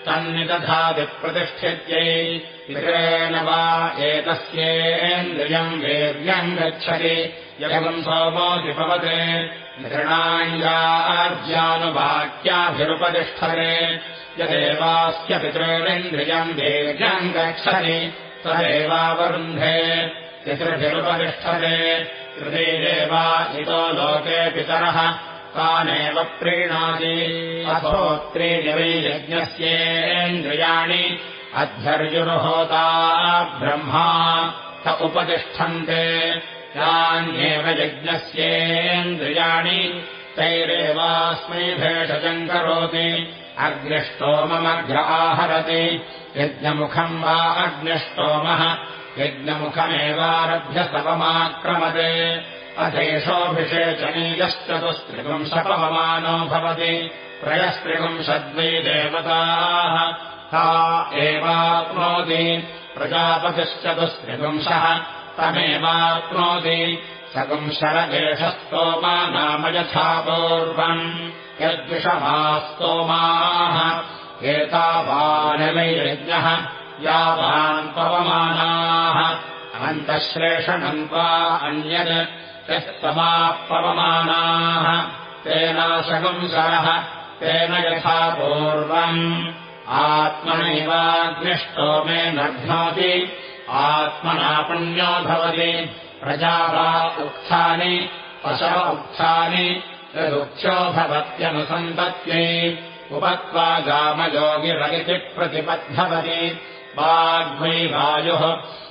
धारयति तन्निदधातिप्रतिष्ठित्यै विग्रेण वा एतस्येन्द्रियम् वीर्यम् गच्छति। यगम् सोमोऽधिपवते नृणाञ्जार्ज्यानुवाक्याभिरुपतिष्ठते यदेवास्य पितॄरिन्द्रियम् वीर्यम् गच्छति। तदेवावरुन्धे पितृभिरुपतिष्ठते। हृदयदेवा इतो लोके पितरः तानेव प्रीणाति। अथोत्रीणि वै यज्ञस्येन्द्रियाणि अध्यर्युरुहोता ब्रह्मा त उपतिष्ठन्ते। यान्येव यज्ञस्येन्द्रियाणि। तैरेवास्मै भेषजम् करोति। अग्निष्टोममग्र आहरति। यज्ञमुखम् वा अग्निष्टोमः यज्ञमुखमेवारभ्य सवमाक्रमते अधेशोऽभिषेचनीयश्चतुस्त्रिपुंशपवमानो भवति। त्रयस्त्रिपुंशद्वै देवताः ता एवाप्नोति। प्रजापतिश्चतुस्त्रिपुंशः तमेवाप्नोति। सगुंशर एषस्तोमा नाम यथा पूर्वम् यद्विषमास्तोमाः। एतावानवैरज्ञः यावान् पवमानाः। अनन्तश्लेषणम् वा अन्यत् यः समापवमानाः तेनाशगुंसरः तेन यथा पूर्वम्। आत्मनैवाग्निष्टोमे नघ्नोति आत्मना पुण्यो भवति। प्रजा वा उक्थानि पशव उक्थानि यदुक्षो भवत्यनुसन्तत्यै उपत्वा गामयोगिरगिति प्रतिपद्भवति वाग्मै वायुः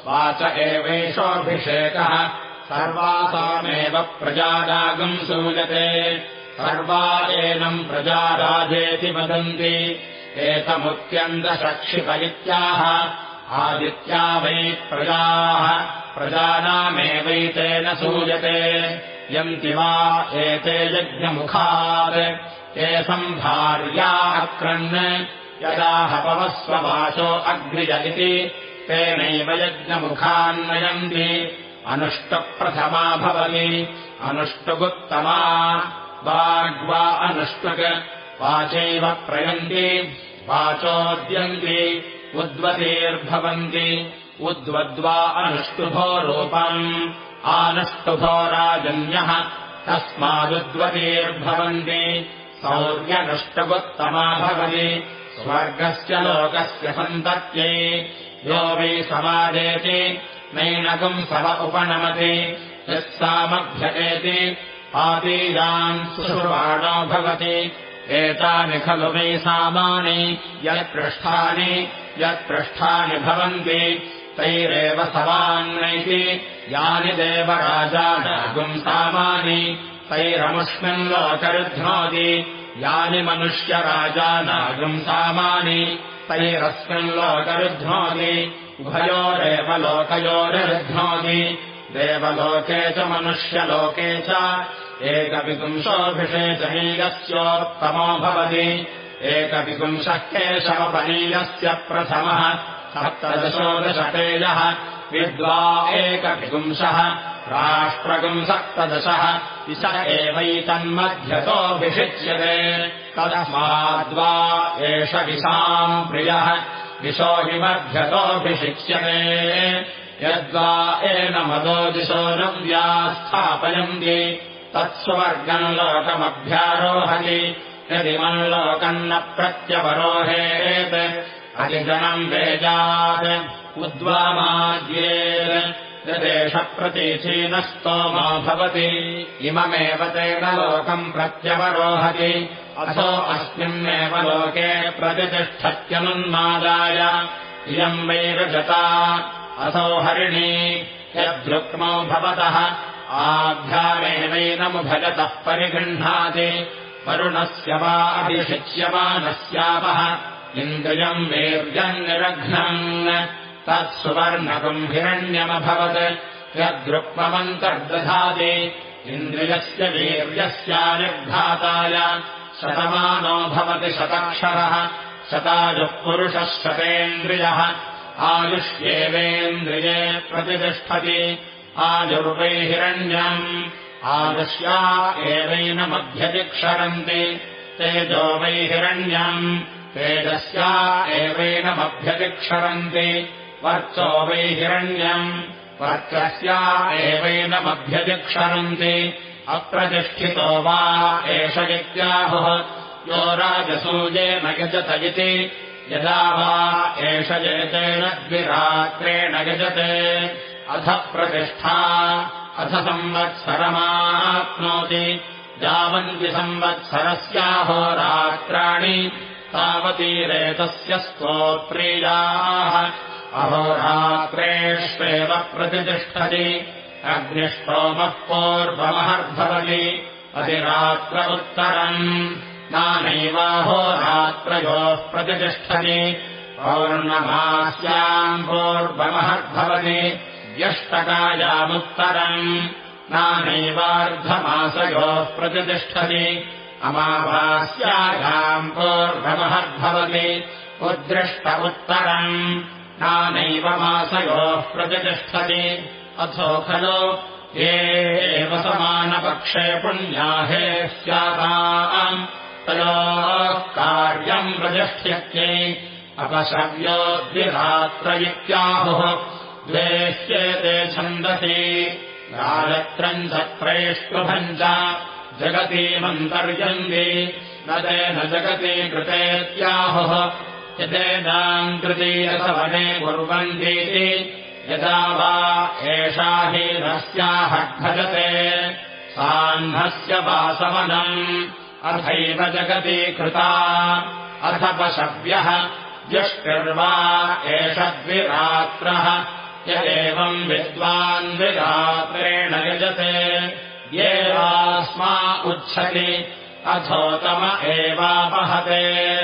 वाच एवैषोऽभिषेकः। सर्वासामेव प्रजारागम् सूयते। सर्वा एनम् प्रजाराजेति वदन्ति। एतमुत्यन्तशक्षिप इत्याह आदित्या वै प्रजाः। प्रजानामेवैतेन सूयते। यन्ति वा एते यज्ञमुखात्। ते सम्भार्याक्रन् यदा हपवस्ववाचो अग्निज इति तेनैव यज्ञमुखान्नयन्ति अनुष्टप्रथमा भवति अनुष्टुगुत्तमा वाग्वा अनुष्टुक् वाचैव प्रयन्ति वाचोद्यन्ति उद्वतीर्भवन्ति। उद्वद्वा अनुष्टुभो रूपम् आनुष्टुभो राजन्यः तस्मादुद्वतीर्भवन्ति। सौर्यनुष्टगुत्तमा भवति स्वर्गस्य लोकस्य सन्तत्यै यो वै समादेति नैनकम् सव उपनमति यत्सामभ्येति आदीयान् सुषुर्वाणो भवति। एतानि खलु वै सामानि यत्पृष्ठानि यत्पृष्ठानि भवन्ति। तैरेव सवान्नैति यानि देवराजानागुम् सामानि। तैरमुष्मिन्लोकरुध्नोति यानि मनुष्यराजानागुम् सामानि तैरस्मिन्लोकरुध्नोति उभयोरेव लोकयोनिरुध्नोति देवलोके च मनुष्यलोके च एकविपुंशोऽभिषेचनीयस्योत्तमो भवति एकविपुंशः केशवपनीयस्य प्रथमः सप्तदशोदशतेजः। विद्वा एकविपुंशः राष्ट्रगुम् सप्तदशः इष एवैतन्मध्यतोऽभिषिच्यते। तस्माद्वा एष विशाम् प्रियः। दिशो हिमध्यतोऽभिषिच्यते यद्वा एनमदो दिशो नव्यास्थापयन्ति तत्स्वर्गम् लोकमभ्यारोहति। यदि मल्लोकम् न प्रत्यवरोहेत् अधिजनम् वेजात् उद्वामाद्येत् यदेष प्रतीचीनस्तोमो भवति। इममेव तेन लोकम् प्रत्यवरोहति। अथो अस्मिन्नेव लोके प्रतितिष्ठत्यनुन्मादाय इयम् वैरजता असौ हरिणी यद्रुक्मौ भवतः। आभ्यामेनैनमुभजतः परिगृह्णाति। वरुणस्य वा अभिषिच्यमानस्यापः इन्द्रियम् वीर्यम् निरघ्नन् तत्सुवर्णकम् हिरण्यमभवत् यद्रुक्ममन्तर्दधाति इन्द्रियस्य वीर्यस्यानिर्घाताय शतमानो भवति शतक्षरः शतायुः पुरुषः शतेन्द्रियः आयुष्येवेन्द्रिये प्रतिष्ठति आयुर्वै हिरण्यम् आयुष्या एवैनमभ्यतिक्षरन्ति तेजो वै हिरण्यम् तेजस्या एवैनमभ्यतिक्षरन्ति। वर्चो वै हिरण्यम् वर्चस्या एवैनमभ्यतिक्षरन्ति। अप्रतिष्ठितो वा एष इत्याहुः यो राजसूयेन यजत इति। यदा वा एष जयतेन द्विरात्रेण यजते। अथ प्रतिष्ठा। अथ संवत्सरमाप्नोति। यावन्ति संवत्सरस्याहोरात्राणि तावतीरेतस्य स्तोत्प्रियाः अहोरात्रेष्वेव प्रतितिष्ठति अग्निष्टोमः पूर्वमहर्भवति। अधिरात्र उत्तरम्। नानैवाहोरात्रयोः प्रतितिष्ठति पौर्णमास्याम् पूर्वमहर्भवति। व्यष्टकायामुत्तरम् नानैवार्धमासयोः प्रतितिष्ठति अमावास्यायाम् पूर्वमहर्भवति उद्दृष्ट उत्तरम्। नानैव मासयोः प्रतितिष्ठति अथो खलु। ये एव समानपक्षे पुण्याहे स्याताम्। तयोः कार्यम् प्रतिष्ठ्यत्यै अपशव्यो द्विरात्र इत्याहुः द्वेष्येते छन्दसि। राजत्रम् छत्रैष्वभम् च जगतीमन्तर्यन्ति न तेन जगति कृतेत्याहुः। यदेनाम् तृतीयसवने कुर्वन्तीति। यदा वा एषा हीनस्याः भजते साह्नस्य वासवनम्। अथैव जगति कृता। अथ पशव्यः यष्टिर्वा एष द्विरात्रः। यदेवम् विद्वान् द्विरात्रेण यजते ये वास्मा उच्छति अथोतम एवापहते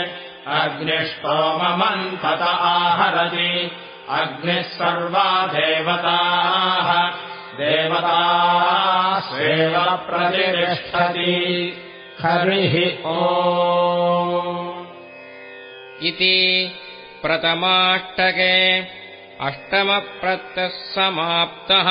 अग्निष्टोममन्तत आहरति। अग्निः सर्वा देवताः। देवता स्वेव प्रतिष्ठति। हरिः ओ इति प्रथमाष्टके अष्टमप्रत्यः समाप्तः